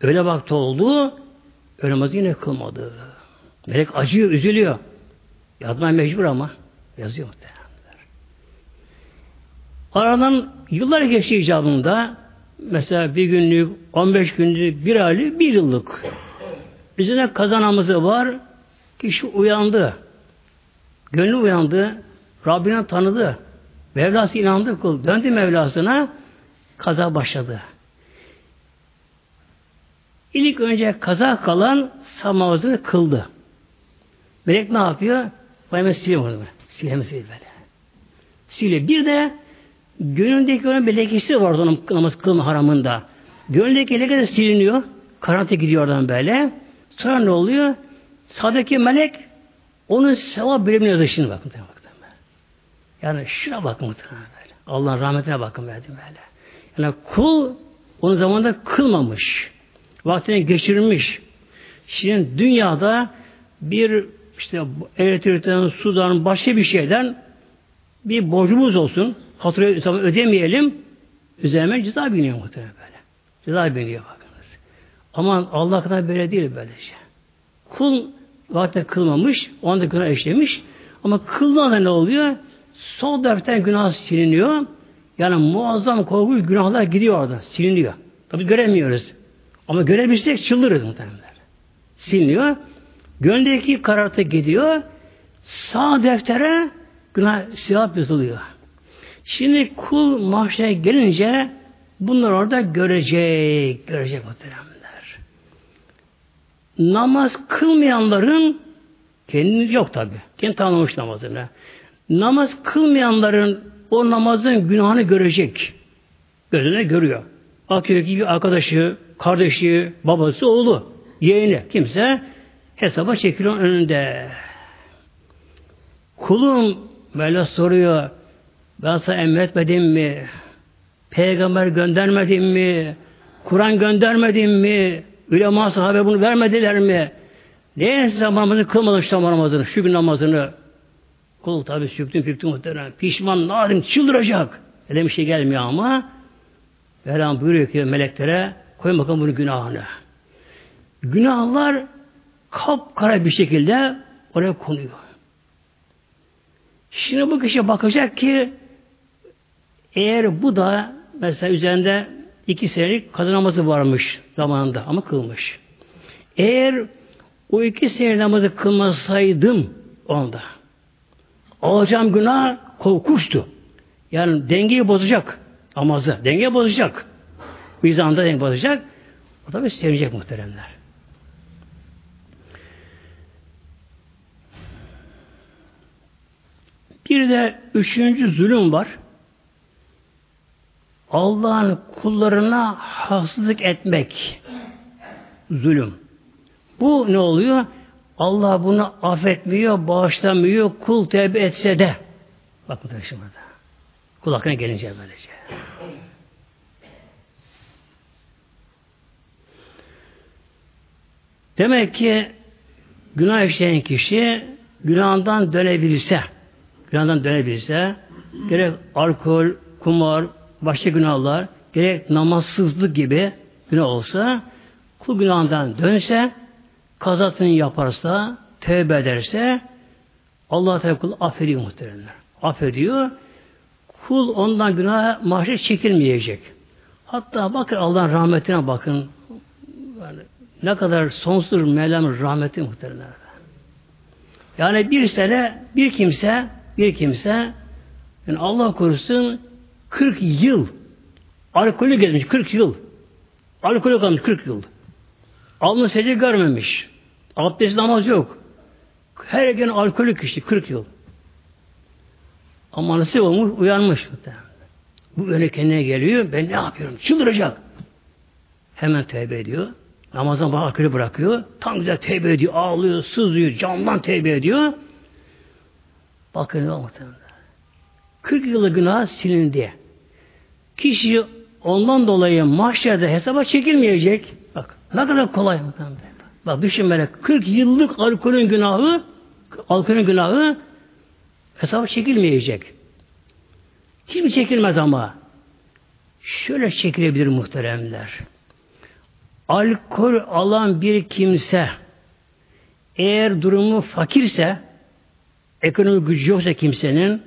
Öyle vakti oldu, namazı yine kılmadı. Melek acıyor, üzülüyor. Yazmaya mecbur ama. Yazıyor muhtemelen. Aradan yıllar geçti icabında mesela bir günlük, 15 günlük, bir aylık, bir yıllık. Üzerine kazanamızı var. Kişi uyandı. Gönlü uyandı. Rabbine tanıdı. Mevlası inandı kul. Döndü Mevlasına. Kaza başladı. İlk önce kaza kalan samavazını kıldı. Melek ne yapıyor? Bayma siliyor onu. Siliyor, siliyor böyle. Siliyor. Bir de gönlündeki onun bir lekesi vardı onun namaz kılma haramında. Gönlündeki leke de siliniyor. Karanlıkta gidiyor oradan böyle. Sonra ne oluyor? Sağdaki melek onun sevap bölümünü yazıyor şimdi bakın. Yani şuna bakın böyle. Allah'ın rahmetine bakın böyle. Yani kul onun zamanında kılmamış. Vaktini geçirmiş. Şimdi dünyada bir işte elektrikten, sudan, başka bir şeyden bir borcumuz olsun. Faturayı ödemeyelim. Üzerine ceza biniyor muhtemelen böyle. Ceza biniyor bakınız. Ama Allah kadar böyle değil böylece. Şey. Kul vaktinde kılmamış, o anda günah işlemiş. Ama kılmadan ne oluyor? Sol defter günah siliniyor. Yani muazzam korkunç günahlar gidiyor orada. Siliniyor. Tabi göremiyoruz. Ama görebilsek çıldırırız muhtemelen. Siliniyor. Gönlündeki karartı gidiyor. Sağ deftere günah siyah yazılıyor. Şimdi kul mahşere gelince bunlar orada görecek. Görecek muhteremler. Namaz kılmayanların kendini yok tabi. Kendi tanımış namazını. Namaz kılmayanların o namazın günahını görecek. Gözüne görüyor. Bakıyor ki bir arkadaşı, kardeşi, babası, oğlu, yeğeni kimse hesaba çekiliyor önünde. Kulum Mevla soruyor ben sana emretmedim mi? Peygamber göndermedim mi? Kur'an göndermedim mi? Ülema sahabe bunu vermediler mi? Niye zamanımızı kılmadın şu namazını, şu gün namazını? Kul tabi süktüm püktüm muhtemelen. Pişman, nadim, çıldıracak. Öyle bir şey gelmiyor ama Mevlam buyuruyor ki meleklere koyun bakalım bunun günahını. Günahlar kapkara bir şekilde oraya konuyor. Şimdi bu kişi bakacak ki eğer bu da mesela üzerinde iki senelik kadın varmış zamanında ama kılmış. Eğer o iki sene namazı kılmasaydım onda alacağım günah korkuştu. Yani dengeyi bozacak namazı. Denge bozacak. Mizanda denge bozacak. O tabi sevinecek muhteremler. Bir de üçüncü zulüm var. Allah'ın kullarına haksızlık etmek. Zulüm. Bu ne oluyor? Allah bunu affetmiyor, bağışlamıyor, kul tevbe etse de. Bakın şimdi burada. Kul hakkına gelince böylece. Demek ki günah işleyen kişi günahından dönebilirse, günahdan dönebilirse, gerek alkol, kumar, başka günahlar, gerek namazsızlık gibi günah olsa, kul günahından dönse, kazasını yaparsa, tevbe ederse, Allah Teala kul affediyor muhteremler. Affediyor. Kul ondan günah mahşer çekilmeyecek. Hatta bakın Allah'ın rahmetine bakın. Yani ne kadar sonsuz Mevlam'ın rahmeti muhteremler. Yani bir sene bir kimse bir kimse yani Allah korusun 40 yıl alkolü gezmiş 40 yıl. Alkolü kalmış 40 yıl. Alnı secde görmemiş. Abdest namaz yok. Her gün alkolü kişi 40 yıl. Ama nasıl olmuş uyanmış bu öyle kendine geliyor ben ne yapıyorum? Çıldıracak. Hemen tevbe ediyor namazdan alkolü bırakıyor tam güzel tevbe ediyor ağlıyor sızlıyor candan tevbe ediyor bakın ne muhtemelen 40 yıllık günah silindi. Kişi ondan dolayı mahşerde hesaba çekilmeyecek. Bak ne kadar kolay. Bak düşün böyle 40 yıllık alkolün günahı alkolün günahı hesaba çekilmeyecek. Hiçbir çekilmez ama şöyle çekilebilir muhteremler. Alkol alan bir kimse eğer durumu fakirse ekonomik gücü yoksa kimsenin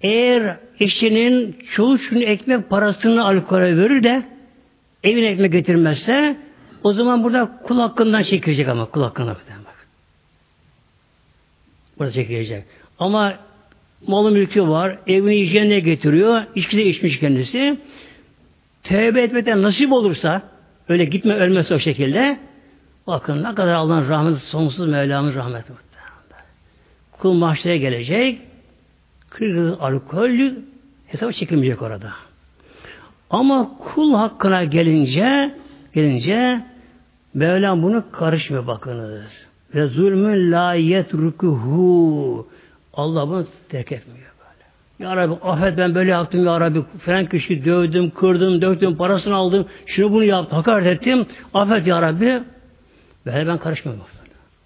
eğer eşinin çocuğun ekmek parasını alkole verir de evine ekmek getirmezse o zaman burada kul hakkından çekilecek ama kul hakkından bak. Burada çekilecek. Ama malı mülkü var, evini hijyenine getiriyor, içki de içmiş kendisi. Tevbe etmekten nasip olursa, öyle gitme ölmesi o şekilde, bakın ne kadar Allah'ın rahmeti, sonsuz Mevlam'ın rahmeti. Kul mahşere gelecek, 40 alkol hesaba çekilmeyecek orada. Ama kul hakkına gelince gelince Mevlam bunu karışmıyor bakınız. Ve zulmün la yetrukuhu. Allah bunu terk etmiyor. Ya Rabbi affet ben böyle yaptım ya Rabbi. Falan kişi dövdüm, kırdım, döktüm, parasını aldım. Şunu bunu yaptım, hakaret ettim. Affet ya Rabbi. Böyle ben karışmıyorum.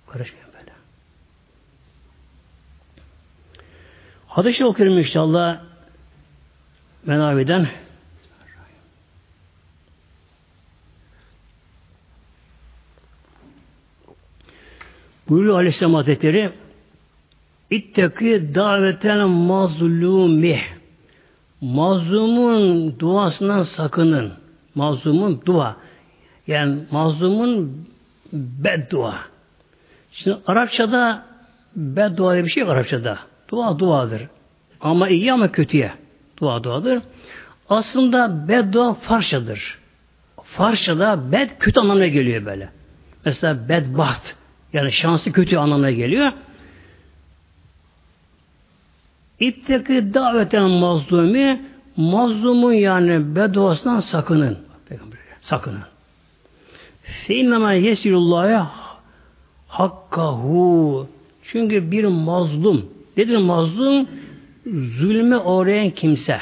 Karışmıyorum. Hadis-i okuyorum inşallah Menavi'den. Buyuruyor Aleyhisselam Hazretleri İtteki daveten mazlumi Mazlumun duasından sakının. Mazlumun dua. Yani mazlumun beddua. Şimdi Arapçada beddua diye bir şey yok Arapçada. Dua duadır. Ama iyi ama kötüye. Dua duadır. Aslında beddua Farsçadır. Farsçada bed kötü anlamına geliyor böyle. Mesela bedbaht yani şanslı kötü anlamına geliyor. İtteki daveten mazlumi mazlumun yani bedduasından sakının. Sakının. Feinnama yesirullah'a hakkahu. Çünkü bir mazlum Nedir mazlum? Zulme uğrayan kimse.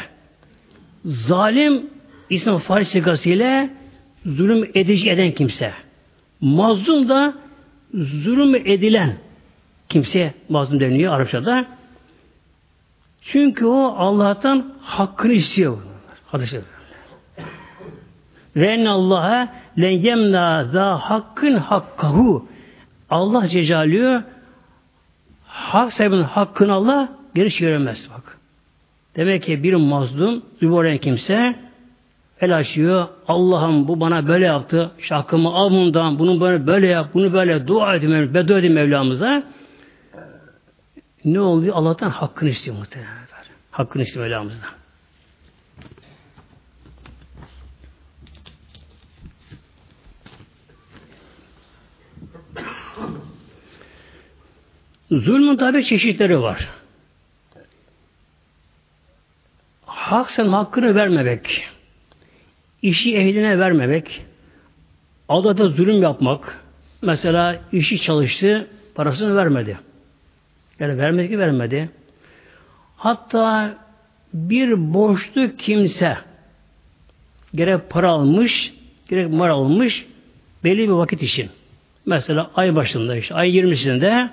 Zalim isim Faris ile zulüm edici eden kimse. Mazlum da zulüm edilen kimseye mazlum deniyor Arapçada. Çünkü o Allah'tan hakkını istiyor. Hadis-i Ve enne Allah'a len yemna za hakkın hakkahu. Allah cecalıyor hak sahibinin hakkını Allah geri çeviremez bak. Demek ki bir mazlum, züboren kimse el açıyor. Allah'ım bu bana böyle yaptı. Şakkımı al bundan. Bunu böyle, böyle yap. Bunu böyle dua edin. Beddua edin Mevlamıza. Ne oluyor? Allah'tan hakkını istiyor muhtemelen. Hakkını istiyor Mevlamızdan. Zulmün tabi çeşitleri var. Hak sen hakkını vermemek, işi ehline vermemek, adada zulüm yapmak, mesela işi çalıştı, parasını vermedi. Yani vermedi ki vermedi. Hatta bir borçlu kimse gerek para almış, gerek mar almış belli bir vakit için. Mesela ay başında işte ay 20'sinde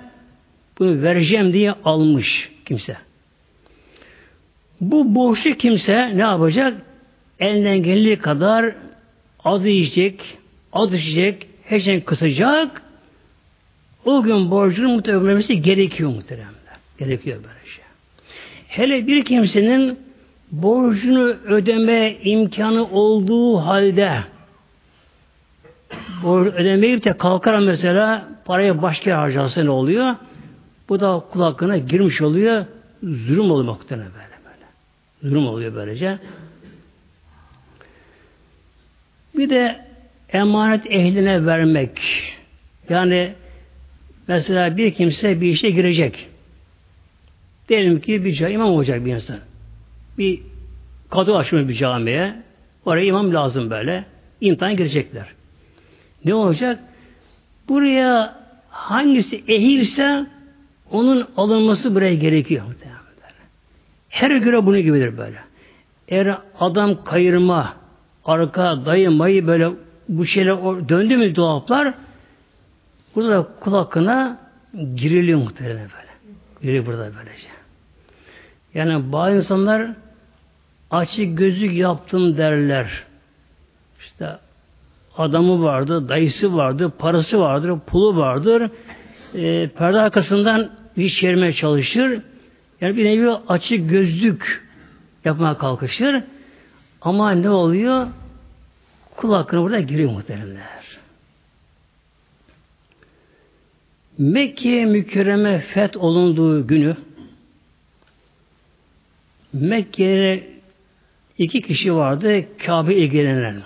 bunu vereceğim diye almış kimse. Bu borçlu kimse ne yapacak? Elinden geldiği kadar az yiyecek, az içecek, her şeyi kısacak. O gün borcunun mutlaka gerekiyor muhteremler. Gerekiyor böyle şey. Hele bir kimsenin borcunu ödeme imkanı olduğu halde borç ödemeyip de kalkar mesela parayı başka harcarsa ne oluyor? Bu da kul hakkına girmiş oluyor. Zulüm oluyor muhtemelen böyle böyle. Zulüm oluyor böylece. Bir de emanet ehline vermek. Yani mesela bir kimse bir işe girecek. Diyelim ki bir cami imam olacak bir insan. Bir kadı açmış bir camiye. Oraya imam lazım böyle. İmtihan girecekler. Ne olacak? Buraya hangisi ehilse onun alınması buraya gerekiyor. Her göre bunu gibidir böyle. Eğer adam kayırma, arka, dayımayı böyle bu şeyler döndü mü dolaplar burada da kul hakkına giriliyor muhtemelen böyle. Giriliyor burada böylece. Yani bazı insanlar açık gözlük yaptım derler. İşte adamı vardı, dayısı vardı, parası vardır, pulu vardır. E, perde arkasından bir çevirmeye çalışır. Yani bir nevi açık gözlük yapmaya kalkışır. Ama ne oluyor? Kul hakkına burada giriyor muhteremler. Mekke mükerreme feth olunduğu günü Mekke'ye iki kişi vardı Kabe ilgilenen.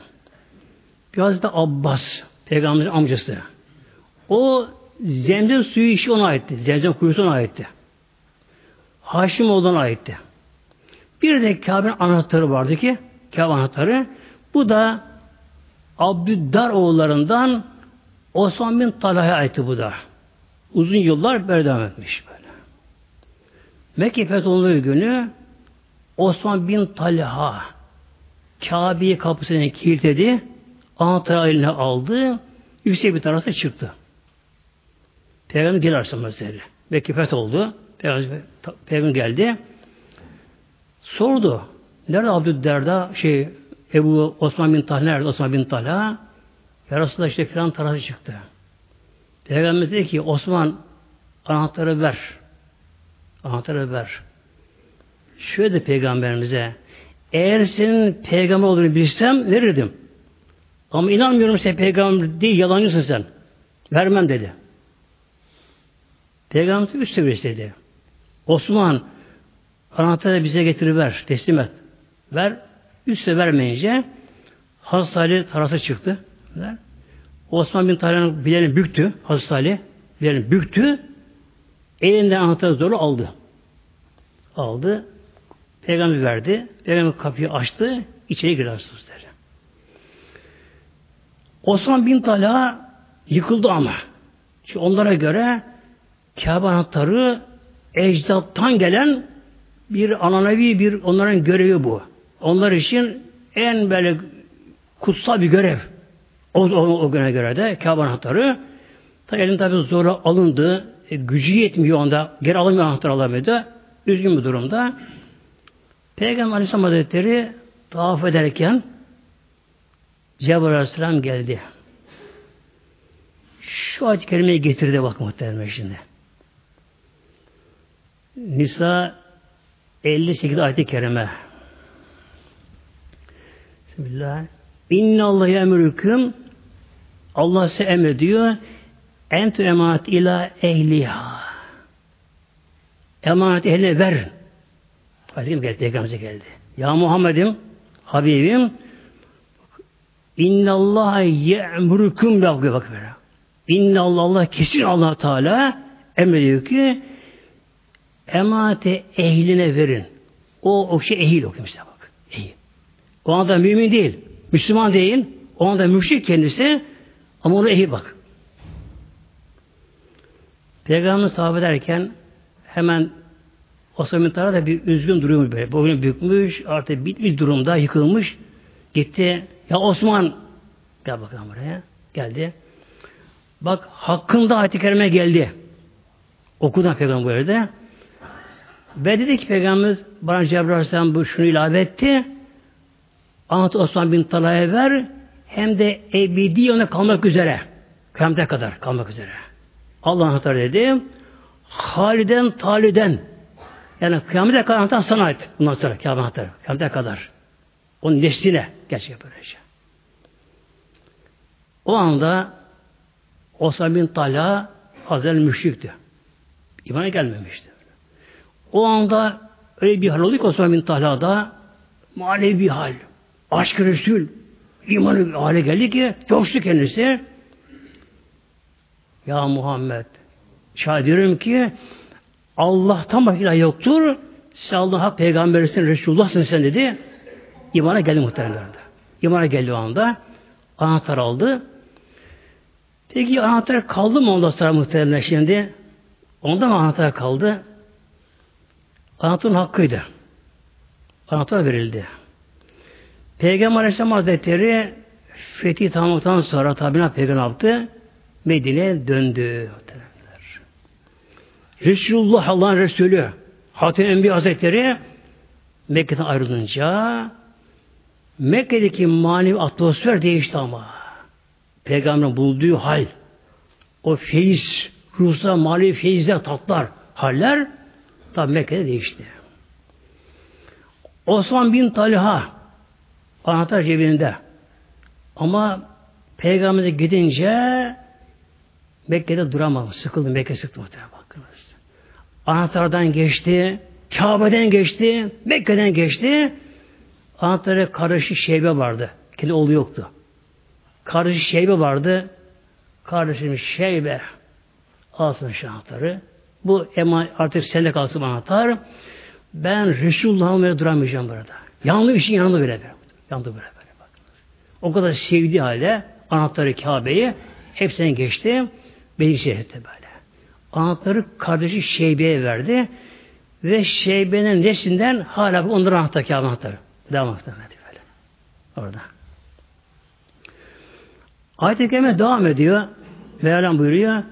Bir Hazreti Abbas, Peygamberin amcası. O zemzem suyu işi ona aitti. Zemzem kuyusu ona aitti. Haşim olan aitti. Bir de Kabe'nin anahtarı vardı ki Kabe anahtarı. Bu da Abdüddar oğullarından Osman bin Talha'ya aitti bu da. Uzun yıllar böyle devam etmiş böyle. Mekke fetholunduğu günü Osman bin Talha Kabe'yi kapısını kilitledi. Anahtarı eline aldı. Yüksek bir tarafa çıktı. Peygamber geldi Aleyhisselam Hazretleri. Mekke feth oldu. Peygamber, geldi. Sordu. Nerede Abdüdderda şey Ebu Osman bin Talha nerede Osman bin Talha? Ya Resulallah işte filan tarafı çıktı. Peygamber dedi ki Osman anahtarı ver. Anahtarı ver. Şöyle de peygamberimize eğer senin peygamber olduğunu bilsem verirdim. Ama inanmıyorum sen peygamber değil yalancısın sen. Vermem dedi. Peygamber üst seviyesi dedi. Osman anahtarı bize getiriver, teslim et. Ver. Üste vermeyince Hazreti Ali tarafı çıktı. Der. Osman bin Talha'nın bileğini büktü. Hazreti Ali bileğini büktü. Elinde anahtarı zoru aldı. Aldı. Peygamber verdi. Peygamber kapıyı açtı. içeri girdi Hazretleri. Osman bin Talha yıkıldı ama. Çünkü onlara göre Kabe anahtarı ecdattan gelen bir ananevi bir onların görevi bu. Onlar için en böyle kutsal bir görev. O, o, o güne göre de Kabe anahtarı ta elin tabi zora alındı. E, gücü yetmiyor onda. Geri alamıyor anahtar alamıyordu. üzgün bir durumda. Peygamber Aleyhisselam Hazretleri tavaf ederken Cebrail Aleyhisselam geldi. Şu ayet-i getirdi bak muhtemelen şimdi. Nisa 58 ayet-i kerime. Bismillah. İnna Allah'ı emrüküm Allah size emrediyor entü emanet ila ehliha emanet ehline ver. Hazreti geldi, Peygamber'e geldi. Ya Muhammed'im, Habibim İnnallâhe ye'muruküm bak bak böyle. İnnallâhe Allah kesin Allah Teala emrediyor ki emaneti ehline verin. O, o şey ehil okuyor işte bak. Ehil. O anda mümin değil. Müslüman değil. O anda müşrik kendisi ama onu ehil bak. Peygamberimiz sahabe ederken hemen Osman bin da bir üzgün duruyormuş böyle. Boynu bükmüş, artık bitmiş durumda, yıkılmış. Gitti. Ya Osman gel bakalım buraya. Geldi. Bak hakkında ayet-i kerime geldi. Okudan peygamberde. Ve dedi ki peygamberimiz bana Cebrail bu şunu ilave etti. Anlat Osman bin Talha'ya ver hem de ebedi ona kalmak üzere. Kıyamete kadar kalmak üzere. Allah anahtar dedi. Haliden taliden yani kıyamete kadar anahtar sana ait. Bundan sonra kıyamet anahtarı. Kıyamete kadar. Onun nesline gerçek böylece. O anda Osman bin Talha Hazreti müşrikti. İmana gelmemişti. O anda öyle bir hal oldu ki Osman bin Talha'da manevi bir hal. Aşk-ı Resul imanı bir hale geldi ki coştu kendisi. Ya Muhammed şahit ediyorum ki Allah'tan başka ilah yoktur. Sen Allah'ın hak peygamberisin, Resulullah'sın sen dedi. İmana geldi muhteremler. İmana geldi o anda. Anahtar aldı. Peki anahtar kaldı mı ondan sonra muhteremler şimdi? Onda mı anahtar kaldı? Anahtarın hakkıydı. Anahtar verildi. Peygamber Aleyhisselam Hazretleri fethi tamamladıktan sonra tabi peygamber yaptı? Medine'ye döndü. Resulullah Allah'ın Resulü Hatem Enbiya Hazretleri Mekke'den ayrılınca Mekke'deki manevi atmosfer değişti ama. Peygamberin bulduğu hal o feyiz, ruhsal manevi feyizler, tatlar, haller tabi Mekke'de değişti. Osman bin Talha anahtar cebinde ama Peygamber'e gidince Mekke'de duramadı. Sıkıldı. Mekke sıktı muhtemelen bakınız. Anahtardan geçti, Kabe'den geçti, Mekke'den geçti. Anahtarı kardeşi Şeybe vardı. Kendi oğlu yoktu. Kardeşi Şeybe vardı. Kardeşim Şeybe alsın şu anahtarı. Bu ema artık sende kalsın anahtar. Ben Resulullah'ın duramayacağım burada. Yanlı işin yanında bile. Yandı böyle böyle. Bakınız. O kadar sevdiği halde anahtarı Kabe'yi hepsinden geçti. Benim şehirde böyle anahtarı kardeşi Şeybe'ye verdi. Ve Şeybe'nin resimden hala onların anahtarı Kabe anahtarı. Devam anahtarı böyle. Orada. Ayet-i Kerime devam ediyor. Mevlam buyuruyor.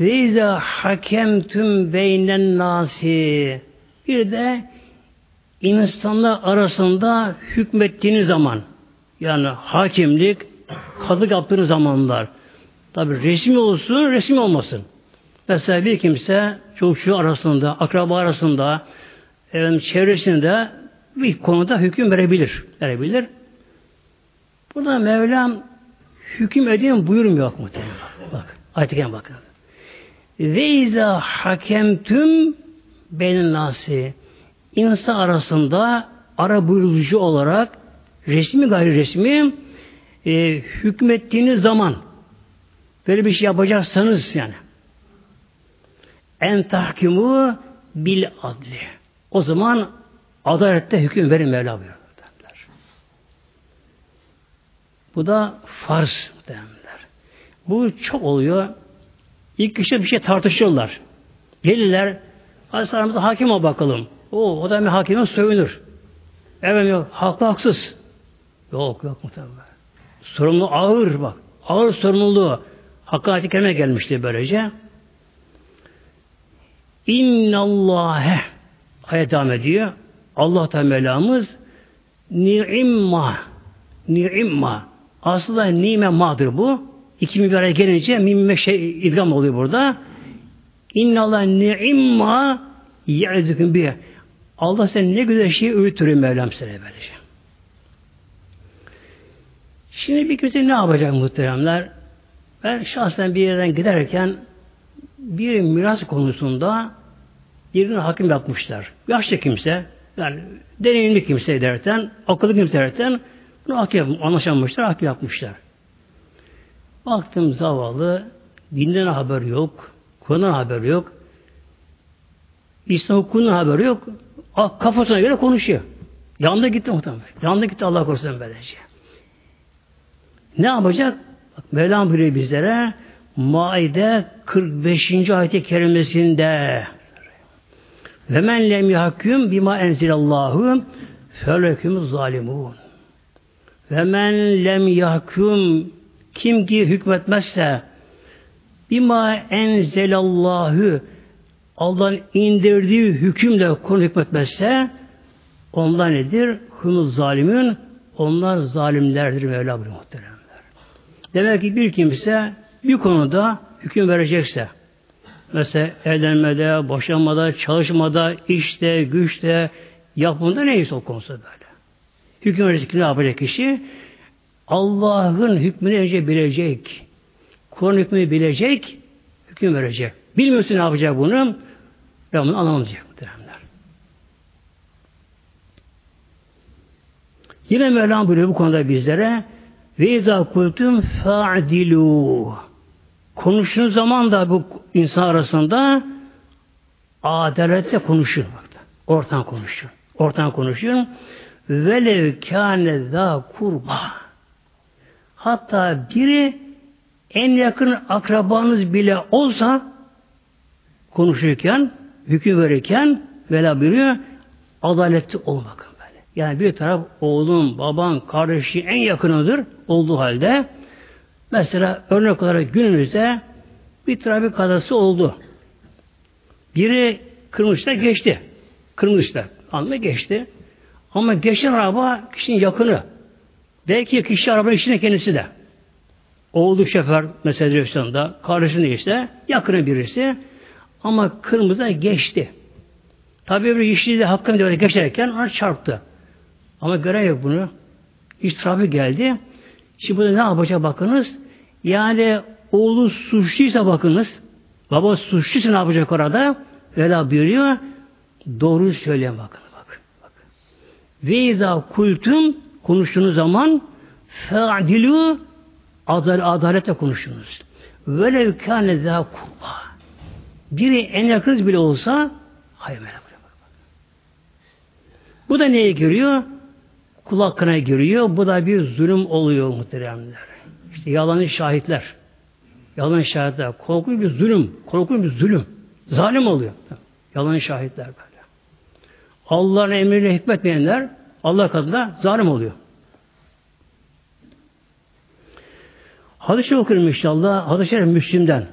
Ve izâ hakemtüm beynen nasi. Bir de insanlar arasında hükmettiğiniz zaman yani hakimlik, kadık yaptığınız zamanlar tabi resmi olsun, resmi olmasın. Mesela bir kimse çocuk arasında, akraba arasında, efendim, çevresinde bir konuda hüküm verebilir. Verebilir. Burada Mevlam hüküm edin buyurmuyor muhtemelen. Bak, ayet bakın. Ve izâ hakemtüm benim nasi insan arasında ara buyurucu olarak resmi gayri resmi e, hükmettiğiniz zaman böyle bir şey yapacaksanız yani en tahkimu bil adli. O zaman adalette hüküm verin Mevla buyuruyor. Bu da farz derler. Bu çok oluyor. İlk kişi bir şey tartışıyorlar. Gelirler, aramızda hakime bakalım. O, o da bir hakime sövünür. Evet yok, haklı haksız. Yok yok muhtemelen. Sorumlu ağır bak. Ağır sorumluluğu. Hakkı ayet gelmişti böylece. İnnallâhe Ayet devam ediyor. Allah Teala Mevlamız ni'imma ni'imma aslında nime madır bu. İki araya gelince mimme şey idgam oluyor burada. İnnallah ni'imma ye'edüküm bir. Allah sen ne güzel şey öğütürüyor Mevlam sana böylece. Şimdi bir kimse ne yapacak muhteremler? Ben şahsen bir yerden giderken bir miras konusunda birine hakim yapmışlar. Yaşlı kimse, yani deneyimli kimse derken, akıllı kimse derken bunu hakim anlaşamamışlar, hakim yapmışlar. Baktım zavallı, dinden haber yok, Kur'an'dan haber yok, İslam hukukundan haber yok, kafasına göre konuşuyor. Yanında gitti muhtemelen. Yanında gitti Allah korusun böylece. Ne yapacak? Bak, Mevlam buyuruyor bizlere Maide 45. ayet-i kerimesinde ve men lem yahkum bima enzilallahu feleküm zalimun ve men lem yahkum kim ki hükmetmezse bima enzelallahu Allah'ın indirdiği hükümle konu hükmetmezse onlar nedir? Humuz zalimin onlar zalimlerdir Mevla buyuruyor muhteremler. Demek ki bir kimse bir konuda hüküm verecekse mesela evlenmede, boşanmada, çalışmada, işte, güçte, yapımında neyse o konusu böyle. Hüküm verecek ne yapacak kişi? Allah'ın hükmünü önce bilecek. Kur'an hükmünü bilecek, hüküm verecek. Bilmiyorsun ne yapacak bunu? Ben bunu anlamayacak muhteremler. Yine Mevlam buyuruyor bu konuda bizlere ve izâ kultum fa'dilû Konuştuğun zaman da bu insan arasında adaletle konuşun. Ortadan konuşun. Ortadan konuşun. Velev kâne zâ kurba. Hatta biri en yakın akrabanız bile olsa konuşurken, hüküm verirken vela buyuruyor, adaletli olmak böyle. Yani bir taraf oğlun, baban, kardeşi en yakınıdır olduğu halde mesela örnek olarak günümüzde bir trafik kazası oldu. Biri kırmızıda geçti. Kırmızıda. Anla geçti. Ama geçen araba kişinin yakını. Belki kişi arabanın içinde kendisi de. Oğlu şoför mesela direksiyonda, kardeşinin işte yakını birisi. Ama kırmızı geçti. Tabii bir yeşili de hakkını böyle geçerken ona çarptı. Ama gören yok bunu. İş trafik geldi. Şimdi burada ne yapacak bakınız? Yani oğlu suçluysa bakınız. Baba suçluysa ne yapacak orada? Vela buyuruyor. Doğruyu söyleyen bakın. bakın, bakın. Ve izâ kultum konuştuğunuz zaman fe'dilû adal, adalete konuşunuz. Velev kâne zâ kurba. Biri en yakınız bile olsa hayır böyle Bu da neye giriyor? Kul hakkına giriyor. Bu da bir zulüm oluyor muhteremler. İşte yalanı şahitler. Yalan şahitler. Korkunç bir zulüm. Korkunç bir zulüm. Zalim oluyor. Yalan şahitler böyle. Allah'ın emriyle hikmetmeyenler Allah katında zalim oluyor. Hadis-i okurum inşallah. Hadis-i Müslim'den.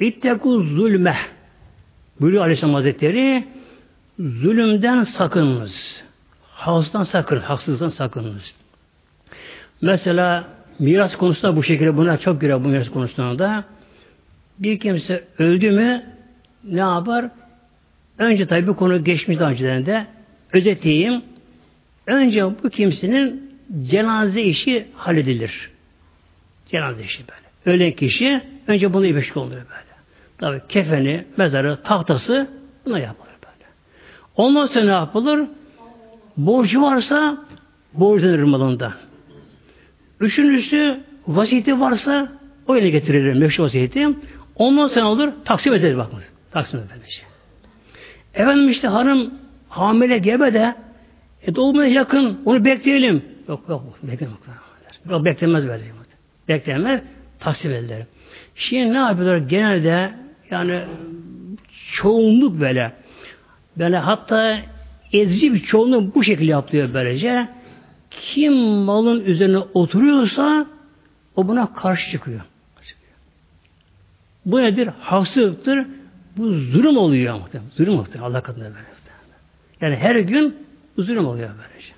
İttekû zulme buyuruyor Aleyhisselam Hazretleri zulümden sakınınız. Haksızdan sakın, haksızdan sakınınız. Mesela miras konusunda bu şekilde buna çok göre bu miras konusunda da bir kimse öldü mü ne yapar? Önce tabi bu konu geçmiş daha önceden de özetleyeyim. Önce bu kimsenin cenaze işi halledilir. Cenaze işi böyle. Ölen kişi önce bunu meşgul oluyor böyle. Tabi kefeni, mezarı, tahtası buna yapılır böyle. Ondan sonra ne yapılır? Borcu varsa borcunun malında. Üçüncüsü vasiyeti varsa o yine getirilir meşru vasiyeti. Ondan sonra olur taksim edilir bakın. Taksim edilir. Efendim işte hanım hamile gebe de e, doğumuna yakın onu bekleyelim. Yok yok beklemez. Yok beklemez böyle. Beklemez taksim edilir. Şimdi ne yapıyorlar? Genelde yani çoğunluk böyle. Böyle hatta ezici bir çoğunluk bu şekilde yapıyor böylece. Kim malın üzerine oturuyorsa o buna karşı çıkıyor. Bu nedir? Haksızlıktır. Bu zulüm oluyor muhtemelen. Zulüm muhtemelen Allah katında böyle. Yani her gün zulüm oluyor böylece.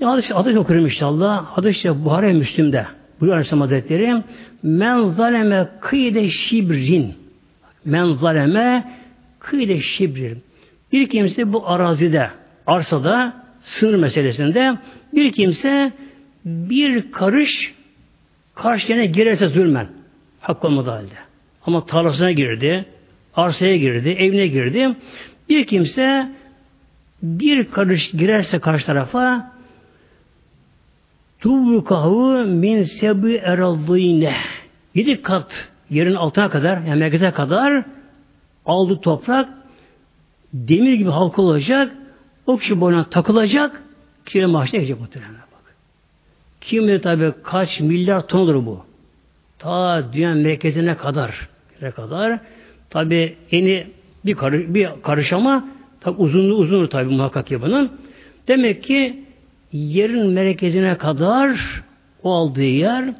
Ya hadis, hadis okurum inşallah. Hadis işte Buhari Müslim'de. Buyuruyor Aleyhisselam Hazretleri Men zaleme kıyde şibrin Men zaleme kıyde şibrin Bir kimse bu arazide, arsada, sınır meselesinde bir kimse bir karış karşıya girerse zulmen hak olmadığı halde. Ama tarlasına girdi, arsaya girdi, evine girdi. Bir kimse bir karış girerse karşı tarafa Tubbukahu min sebi eradîne. Yedi kat yerin altına kadar, yani merkeze kadar aldı toprak demir gibi halka olacak. O kişi boyuna takılacak. Kişinin maaşına gelecek muhtemelen bak. Kim bilir tabi kaç milyar tondur bu. Ta dünya merkezine kadar ne kadar tabi eni bir, karış, bir karış ama tabi uzunluğu uzundur tabi muhakkak ki. Demek ki yerin merkezine kadar o aldığı yer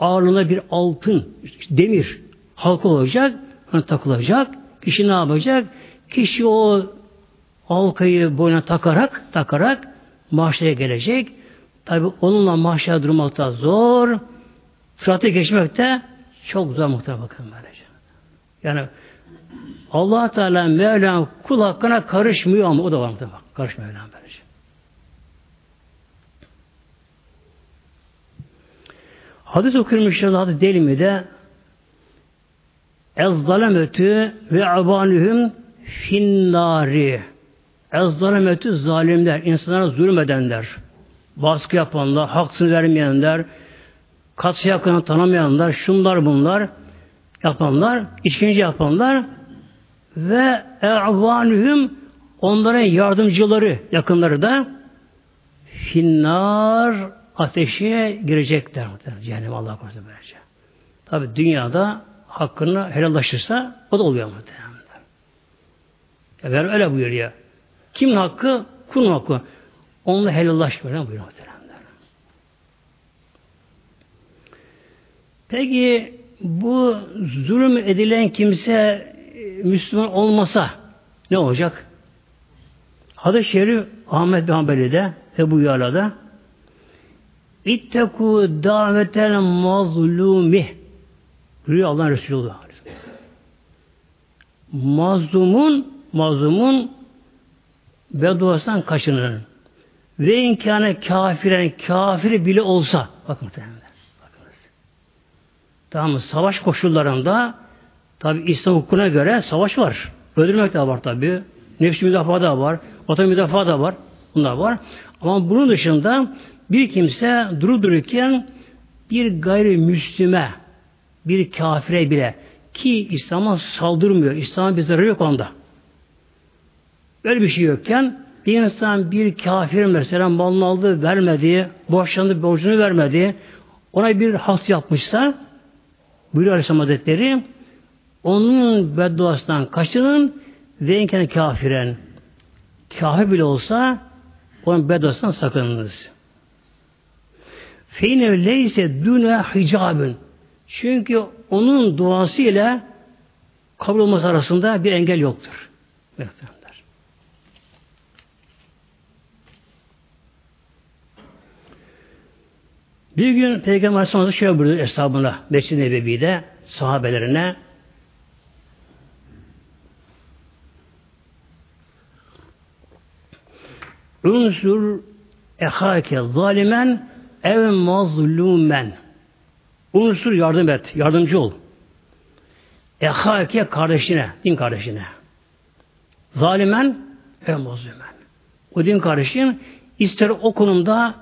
ağırlığına bir altın, demir halka olacak, hani takılacak. Kişi ne yapacak? Kişi o halkayı boyuna takarak takarak mahşere gelecek. Tabi onunla mahşere durmak da zor. Sıratı geçmek de çok zor muhtemelen bakın böylece. Yani allah Teala Mevlam kul hakkına karışmıyor ama o da var muhtemelen. Karışmıyor Mevlam böylece. Hadis okuyorum inşallah hadis değil mi de? Ez ve abanühüm finnari. Ez zalimler, insanlara zulmedenler, baskı yapanlar, haksını vermeyenler, katsı yakını tanımayanlar, şunlar bunlar yapanlar, işkence yapanlar ve e'vanühüm onların yardımcıları, yakınları da finnar ateşe girecekler. Cehennem Allah korusun böylece. Tabi dünyada hakkını helallaşırsa o da oluyor muhtemelen. Efendim öyle buyuruyor. Kimin hakkı? Kulun hakkı. Onunla helallaşmıyor. Buyuruyor muhtemelen. Peki bu zulüm edilen kimse e, Müslüman olmasa ne olacak? Hadis-i Şerif Ahmet bin Hanbeli'de Ebu Yala'da İtteku davetel mazlumi buyuruyor Allah'ın Resulü mazlumun mazlumun bedduasından kaçınırın. Ve imkanı kafiren kafir bile olsa bakın. Bakınız. Tamam mı? Savaş koşullarında tabi İslam hukukuna göre savaş var. Öldürmek de var tabi. Nefsi müdafaa da var. Vatan müdafaa da var. Bunlar var. Ama bunun dışında bir kimse duru dururken bir gayrimüslime, bir kafire bile ki İslam'a saldırmıyor. İslam'a bir zararı yok onda. Böyle bir şey yokken bir insan bir kafir mesela malını aldı vermedi, borçlandı borcunu vermedi, ona bir has yapmışsa buyuruyor Aleyhisselam Hazretleri onun bedduasından kaçının ve inkâne kafiren kafir bile olsa onun bedduasından sakınınız. Feyne leyse düne hicabın. Çünkü onun duası ile kabul olması arasında bir engel yoktur. Muhtemelenler. Bir gün Peygamber Aleyhisselam şöyle buyurdu eshabına, Mescid-i Nebevi'de sahabelerine Ünsür ehake zalimen ev mazlumen. Unsur yardım et, yardımcı ol. Ehake kardeşine, din kardeşine. Zalimen ev mazlumen. O din kardeşin ister o konumda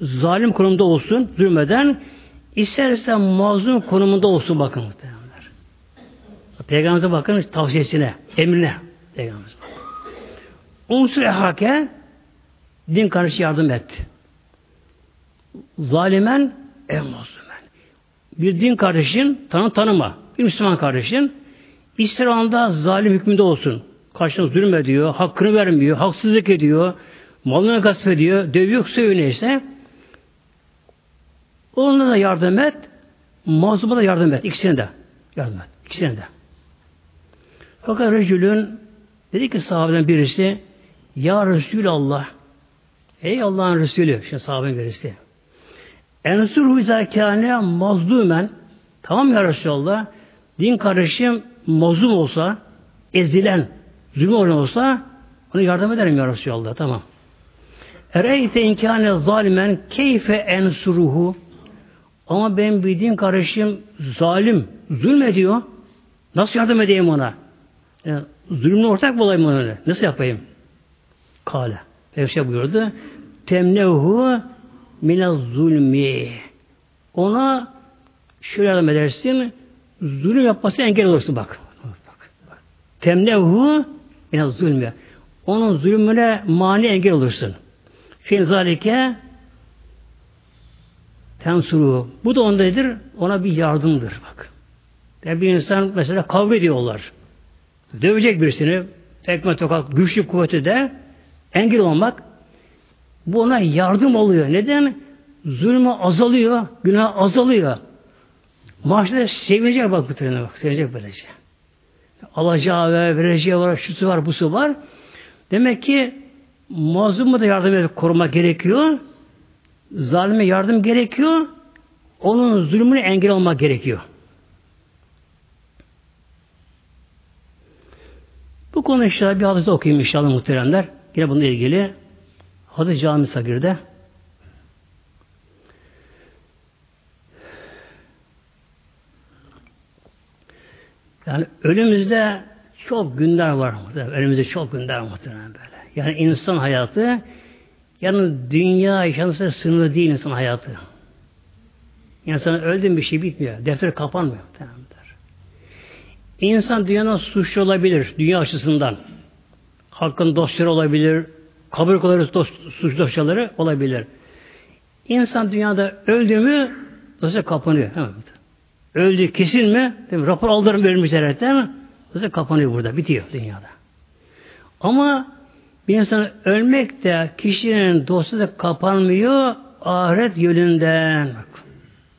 zalim konumda olsun, zulmeden, isterse mazlum konumunda olsun bakın muhtemelenler. Peygamberimize bakın tavsiyesine, emrine. Peygamberimize bakın. Unsur ehake din kardeşi yardım et. Zalimen ev mazlumen. Bir din kardeşin tanı tanıma. Bir Müslüman kardeşin ister anda zalim hükmünde olsun. Karşına zulüm ediyor, hakkını vermiyor, haksızlık ediyor, malını gasp ediyor, dövüyor, söylüyor neyse. Onunla da yardım et, mazluma da yardım et. İkisine de yardım et. İkisine de. Fakat Recülün dedi ki sahabeden birisi Ya Resulallah Ey Allah'ın Resulü şimdi sahabenin birisi Ensurhu izâkâne mazlumen Tamam ya Resulallah din kardeşim mazlum olsa ezilen zulüm olsa ona yardım ederim ya Resulallah tamam. Ereyte inkâne zalimen keyfe ensuruhu ama ben bildiğim kardeşim zalim, zulmediyor. Nasıl yardım edeyim ona? Yani, zulümle ortak mı olayım ona? Nasıl yapayım? Kale. Peygamber buyurdu. Temnehu minez zulmi. Ona şöyle yardım edersin. Zulüm yapması engel olursun bak. bak, bak. Temnehu minez zulmi. Onun zulmüne mani engel olursun. Fin zalike tensuru. Bu da ondadır. Ona bir yardımdır bak. Yani bir insan mesela kavga ediyorlar. Dövecek birisini tekme tokat güçlü kuvveti de engel olmak bu ona yardım oluyor. Neden? Zulmü azalıyor, günah azalıyor. Maaşta sevinecek bak bu trene bak. Sevinecek böylece. Alacağı ve vereceği var, şusu var, busu var. Demek ki mazlumu da yardım edip korumak gerekiyor. Zalime yardım gerekiyor. Onun zulmünü engel olmak gerekiyor. Bu konu inşallah bir hadiste okuyayım inşallah muhteremler. Yine bununla ilgili Hadis Cami Sagir'de Yani önümüzde çok günler var muhtemelen. Önümüzde çok günler muhtemelen böyle. Yani insan hayatı yani dünya yaşantısı sınırlı değil insan hayatı. Yani sana öldüğün bir şey bitmiyor. Defter kapanmıyor. Muhtemelen. İnsan dünyanın suçlu olabilir, dünya açısından. Hakkın dosyaları olabilir, kabul dost, suç dosyaları olabilir. İnsan dünyada öldü mü dosya kapanıyor. Evet. Öldü kesin mi? Değil mi? Rapor aldırım verilmiş değil mi? Dosya kapanıyor burada. Bitiyor dünyada. Ama bir insan ölmek de kişinin dosyası kapanmıyor ahiret yönünden. Bak,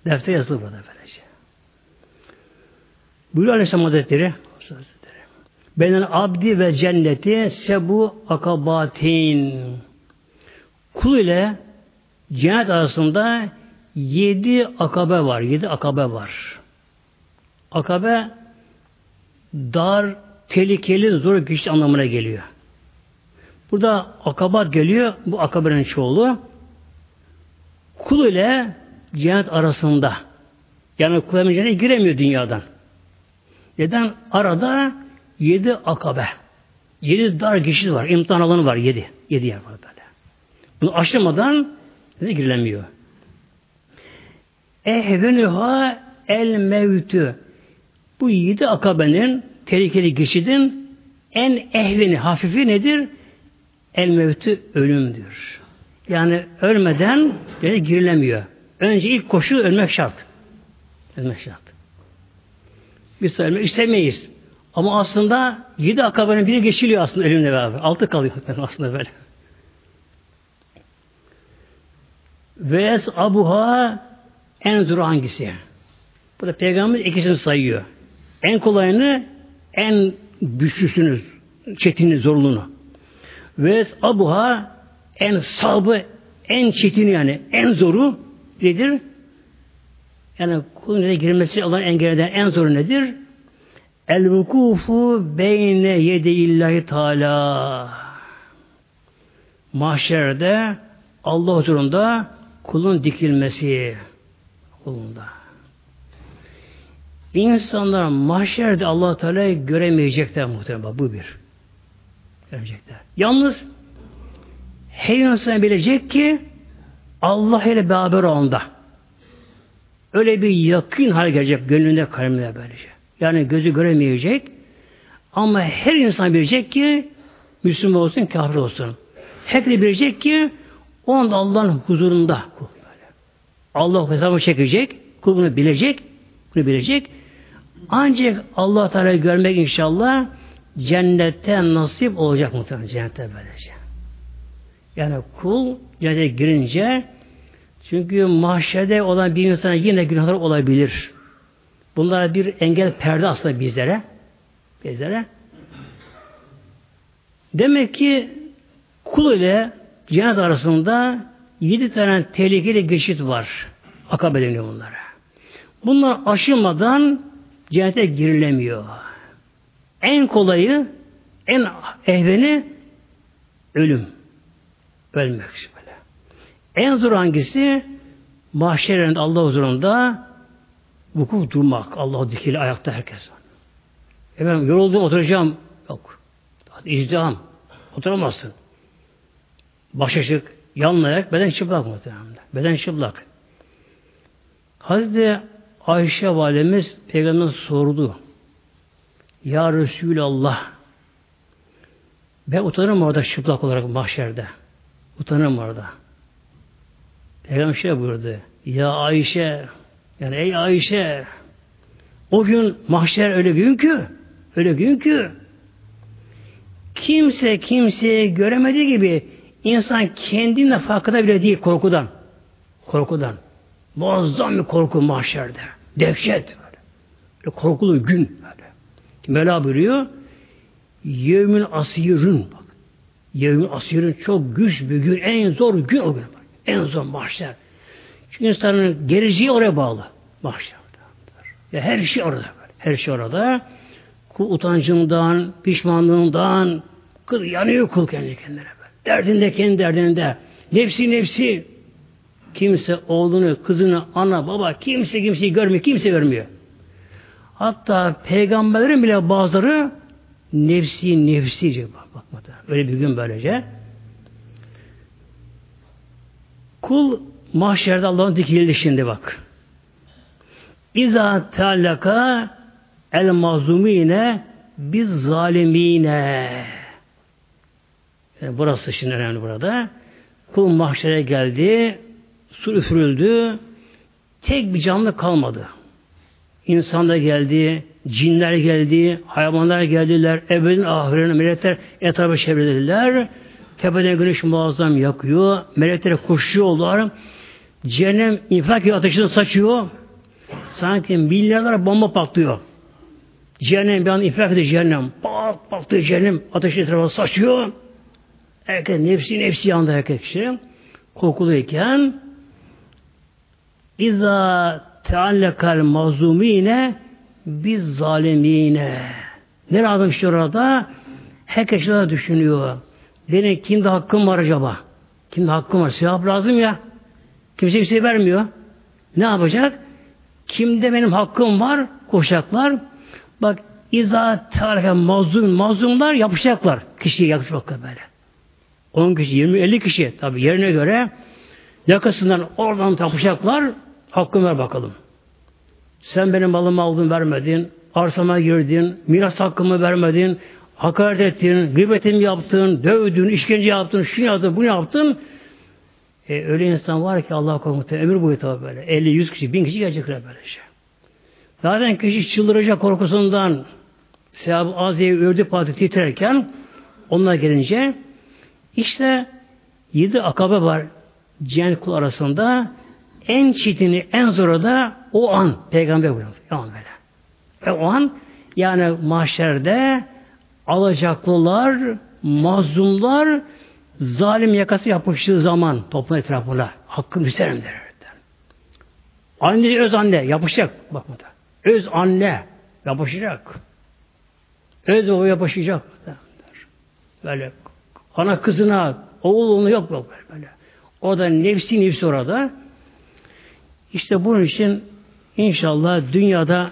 defter yazılı burada böylece. Buyuruyor Aleyhisselam Hazretleri Benen abdi ve cenneti sebu akabatin. Kul ile cennet arasında yedi akabe var. Yedi akabe var. Akabe dar, tehlikeli, zor güç anlamına geliyor. Burada akabat geliyor. Bu akabenin çoğulu. Kul ile cennet arasında. Yani kul cennete giremiyor dünyadan. Neden? Arada yedi akabe. Yedi dar geçit var. İmtihan alanı var. Yedi. Yedi yer var böyle. Bunu aşamadan ne girilemiyor. Ehvenüha el mevtü. Bu yedi akabenin tehlikeli geçidin en ehveni, hafifi nedir? El mevtü ölümdür. Yani ölmeden girilemiyor. Önce ilk koşu ölmek şart. Ölmek şart. Biz ölmek istemeyiz. Ama aslında yedi akabenin biri geçiliyor aslında ölümle beraber. Altı kalıyor aslında böyle. Ve abuha en zor hangisi? Bu da Peygamber ikisini sayıyor. En kolayını en güçlüsünüz, çetini, zorluğunu. Ve abuha en sabı, en çetini yani en zoru nedir? Yani kulun girmesi olan engelden en zoru nedir? El vukufu beyne yedillahi Teala. Mahşerde Allah huzurunda kulun dikilmesi kulunda. İnsanlar mahşerde Allah Teala'yı göremeyecekler muhtemelen. Bu bir. Göremeyecekler. Yalnız her insan bilecek ki Allah ile beraber onda. Öyle bir yakın hale gelecek gönlünde kalbinde böylece. Yani gözü göremeyecek. Ama her insan bilecek ki Müslüman olsun, kafir olsun. Herkes bilecek ki o anda Allah'ın huzurunda. Allah hesabı çekecek. Kul bunu bilecek. Bunu bilecek. Ancak Allah Teala'yı görmek inşallah cennette nasip olacak muhtemelen cennette böylece. Yani kul cennete girince Çünkü mahşerde olan bir insana yine günahlar olabilir. Bunlar bir engel perde aslında bizlere. Bizlere. Demek ki kul ile cennet arasında yedi tane tehlikeli geçit var. Akabe deniyor bunlara. Bunlar aşılmadan cennete girilemiyor. En kolayı, en ehveni ölüm. Ölmek böyle. En zor hangisi? Mahşerinde Allah huzurunda vuku durmak. Allah dikili ayakta herkes. Efendim yoruldum oturacağım. Yok. İzdiham. Oturamazsın. Baş açık, yanlayak, beden çıplak muhtemelen. Beden çıplak. Hazreti Ayşe validemiz peygamber sordu. Ya Resulallah ben utanırım orada çıplak olarak mahşerde. Utanırım orada. Peygamber şey buyurdu. Ya Ayşe yani ey Ayşe o gün mahşer öyle gün ki öyle gün ki kimse kimseyi göremediği gibi insan kendine farkında bile değil korkudan. Korkudan. Muazzam bir korku mahşerde. Dehşet. Böyle. korkulu gün. Böyle. Mela buyuruyor. Yevmin asirın bak. Yevmin asirın çok güç bir gün. En zor gün o gün. En zor mahşer. Çünkü insanın geleceği oraya bağlı. Mahşer. Ya her şey orada. Böyle. Her şey orada. Kul utancından, pişmanlığından, kıl yanıyor kul kendi kendine. Böyle. Derdinde kendi derdinde. Nefsi nefsi Kimse oğlunu, kızını, ana, baba kimse kimseyi görmüyor. Kimse görmüyor. Hatta peygamberlerin bile bazıları nefsi nefsice bakmadı. Öyle bir gün böylece. Kul mahşerde Allah'ın dikildi şimdi bak. İza teallaka el mazlumine biz zalimine. Yani burası şimdi önemli burada. Kul mahşere geldi, Su üfürüldü. Tek bir canlı kalmadı. İnsanlar geldi, cinler geldi, hayvanlar geldiler, ebedin ahirine melekler etrafa çevrelediler. Tepeden güneş muazzam yakıyor. Melekler koşuyorlar. Cehennem infak ateşini saçıyor. Sanki milyarlar bomba patlıyor. Cehennem bir an infak ediyor cehennem. Pat patlıyor cehennem. Ateşi etrafa saçıyor. Herkes nefsi nefsi yanında herkes kişi. Korkuluyken İza teallekal mazlumine biz zalimine. Ne lazım işte orada? Herkes düşünüyor. Benim kimde hakkım var acaba? Kimde hakkım var? Sevap lazım ya. Kimse bir şey vermiyor. Ne yapacak? Kimde benim hakkım var? Koşacaklar. Bak İza teallekal mazlum, mazlumlar yapışacaklar. Kişiye yapışacaklar böyle. 10 kişi, 20, 50 kişi tabi yerine göre yakasından oradan yapışacaklar. Hakkını ver bakalım. Sen benim malımı aldın vermedin, arsama girdin, miras hakkımı vermedin, hakaret ettin, gıybetim yaptın, dövdün, işkence yaptın, şunu yaptın, bunu yaptın. E, öyle insan var ki Allah korusun ömür boyu tabi böyle. 50-100 kişi, 1000 kişi gelecekler böyle şey. Zaten kişi çıldıracak korkusundan sevabı az diye ördü parti titrerken onlar gelince işte yedi akabe var cennet kul arasında en çetini, en zoru da o an peygamber buyuruyor. O an böyle. E o an yani mahşerde alacaklılar, mazlumlar zalim yakası yapıştığı zaman toplum etrafına hakkını isterim der. Anne öz anne yapışacak. Bak burada. Öz anne yapışacak. Öz o yapışacak. Böyle ana kızına, oğul oğluna yok yok böyle. O da nefsi nefsi orada. İşte bunun için inşallah dünyada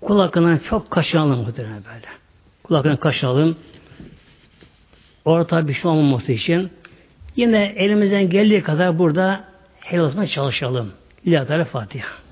kul hakkından çok muhtemelen böyle. Kul hakkından Orta bir şey olmaması için yine elimizden geldiği kadar burada helal çalışalım. İlahi Fatiha.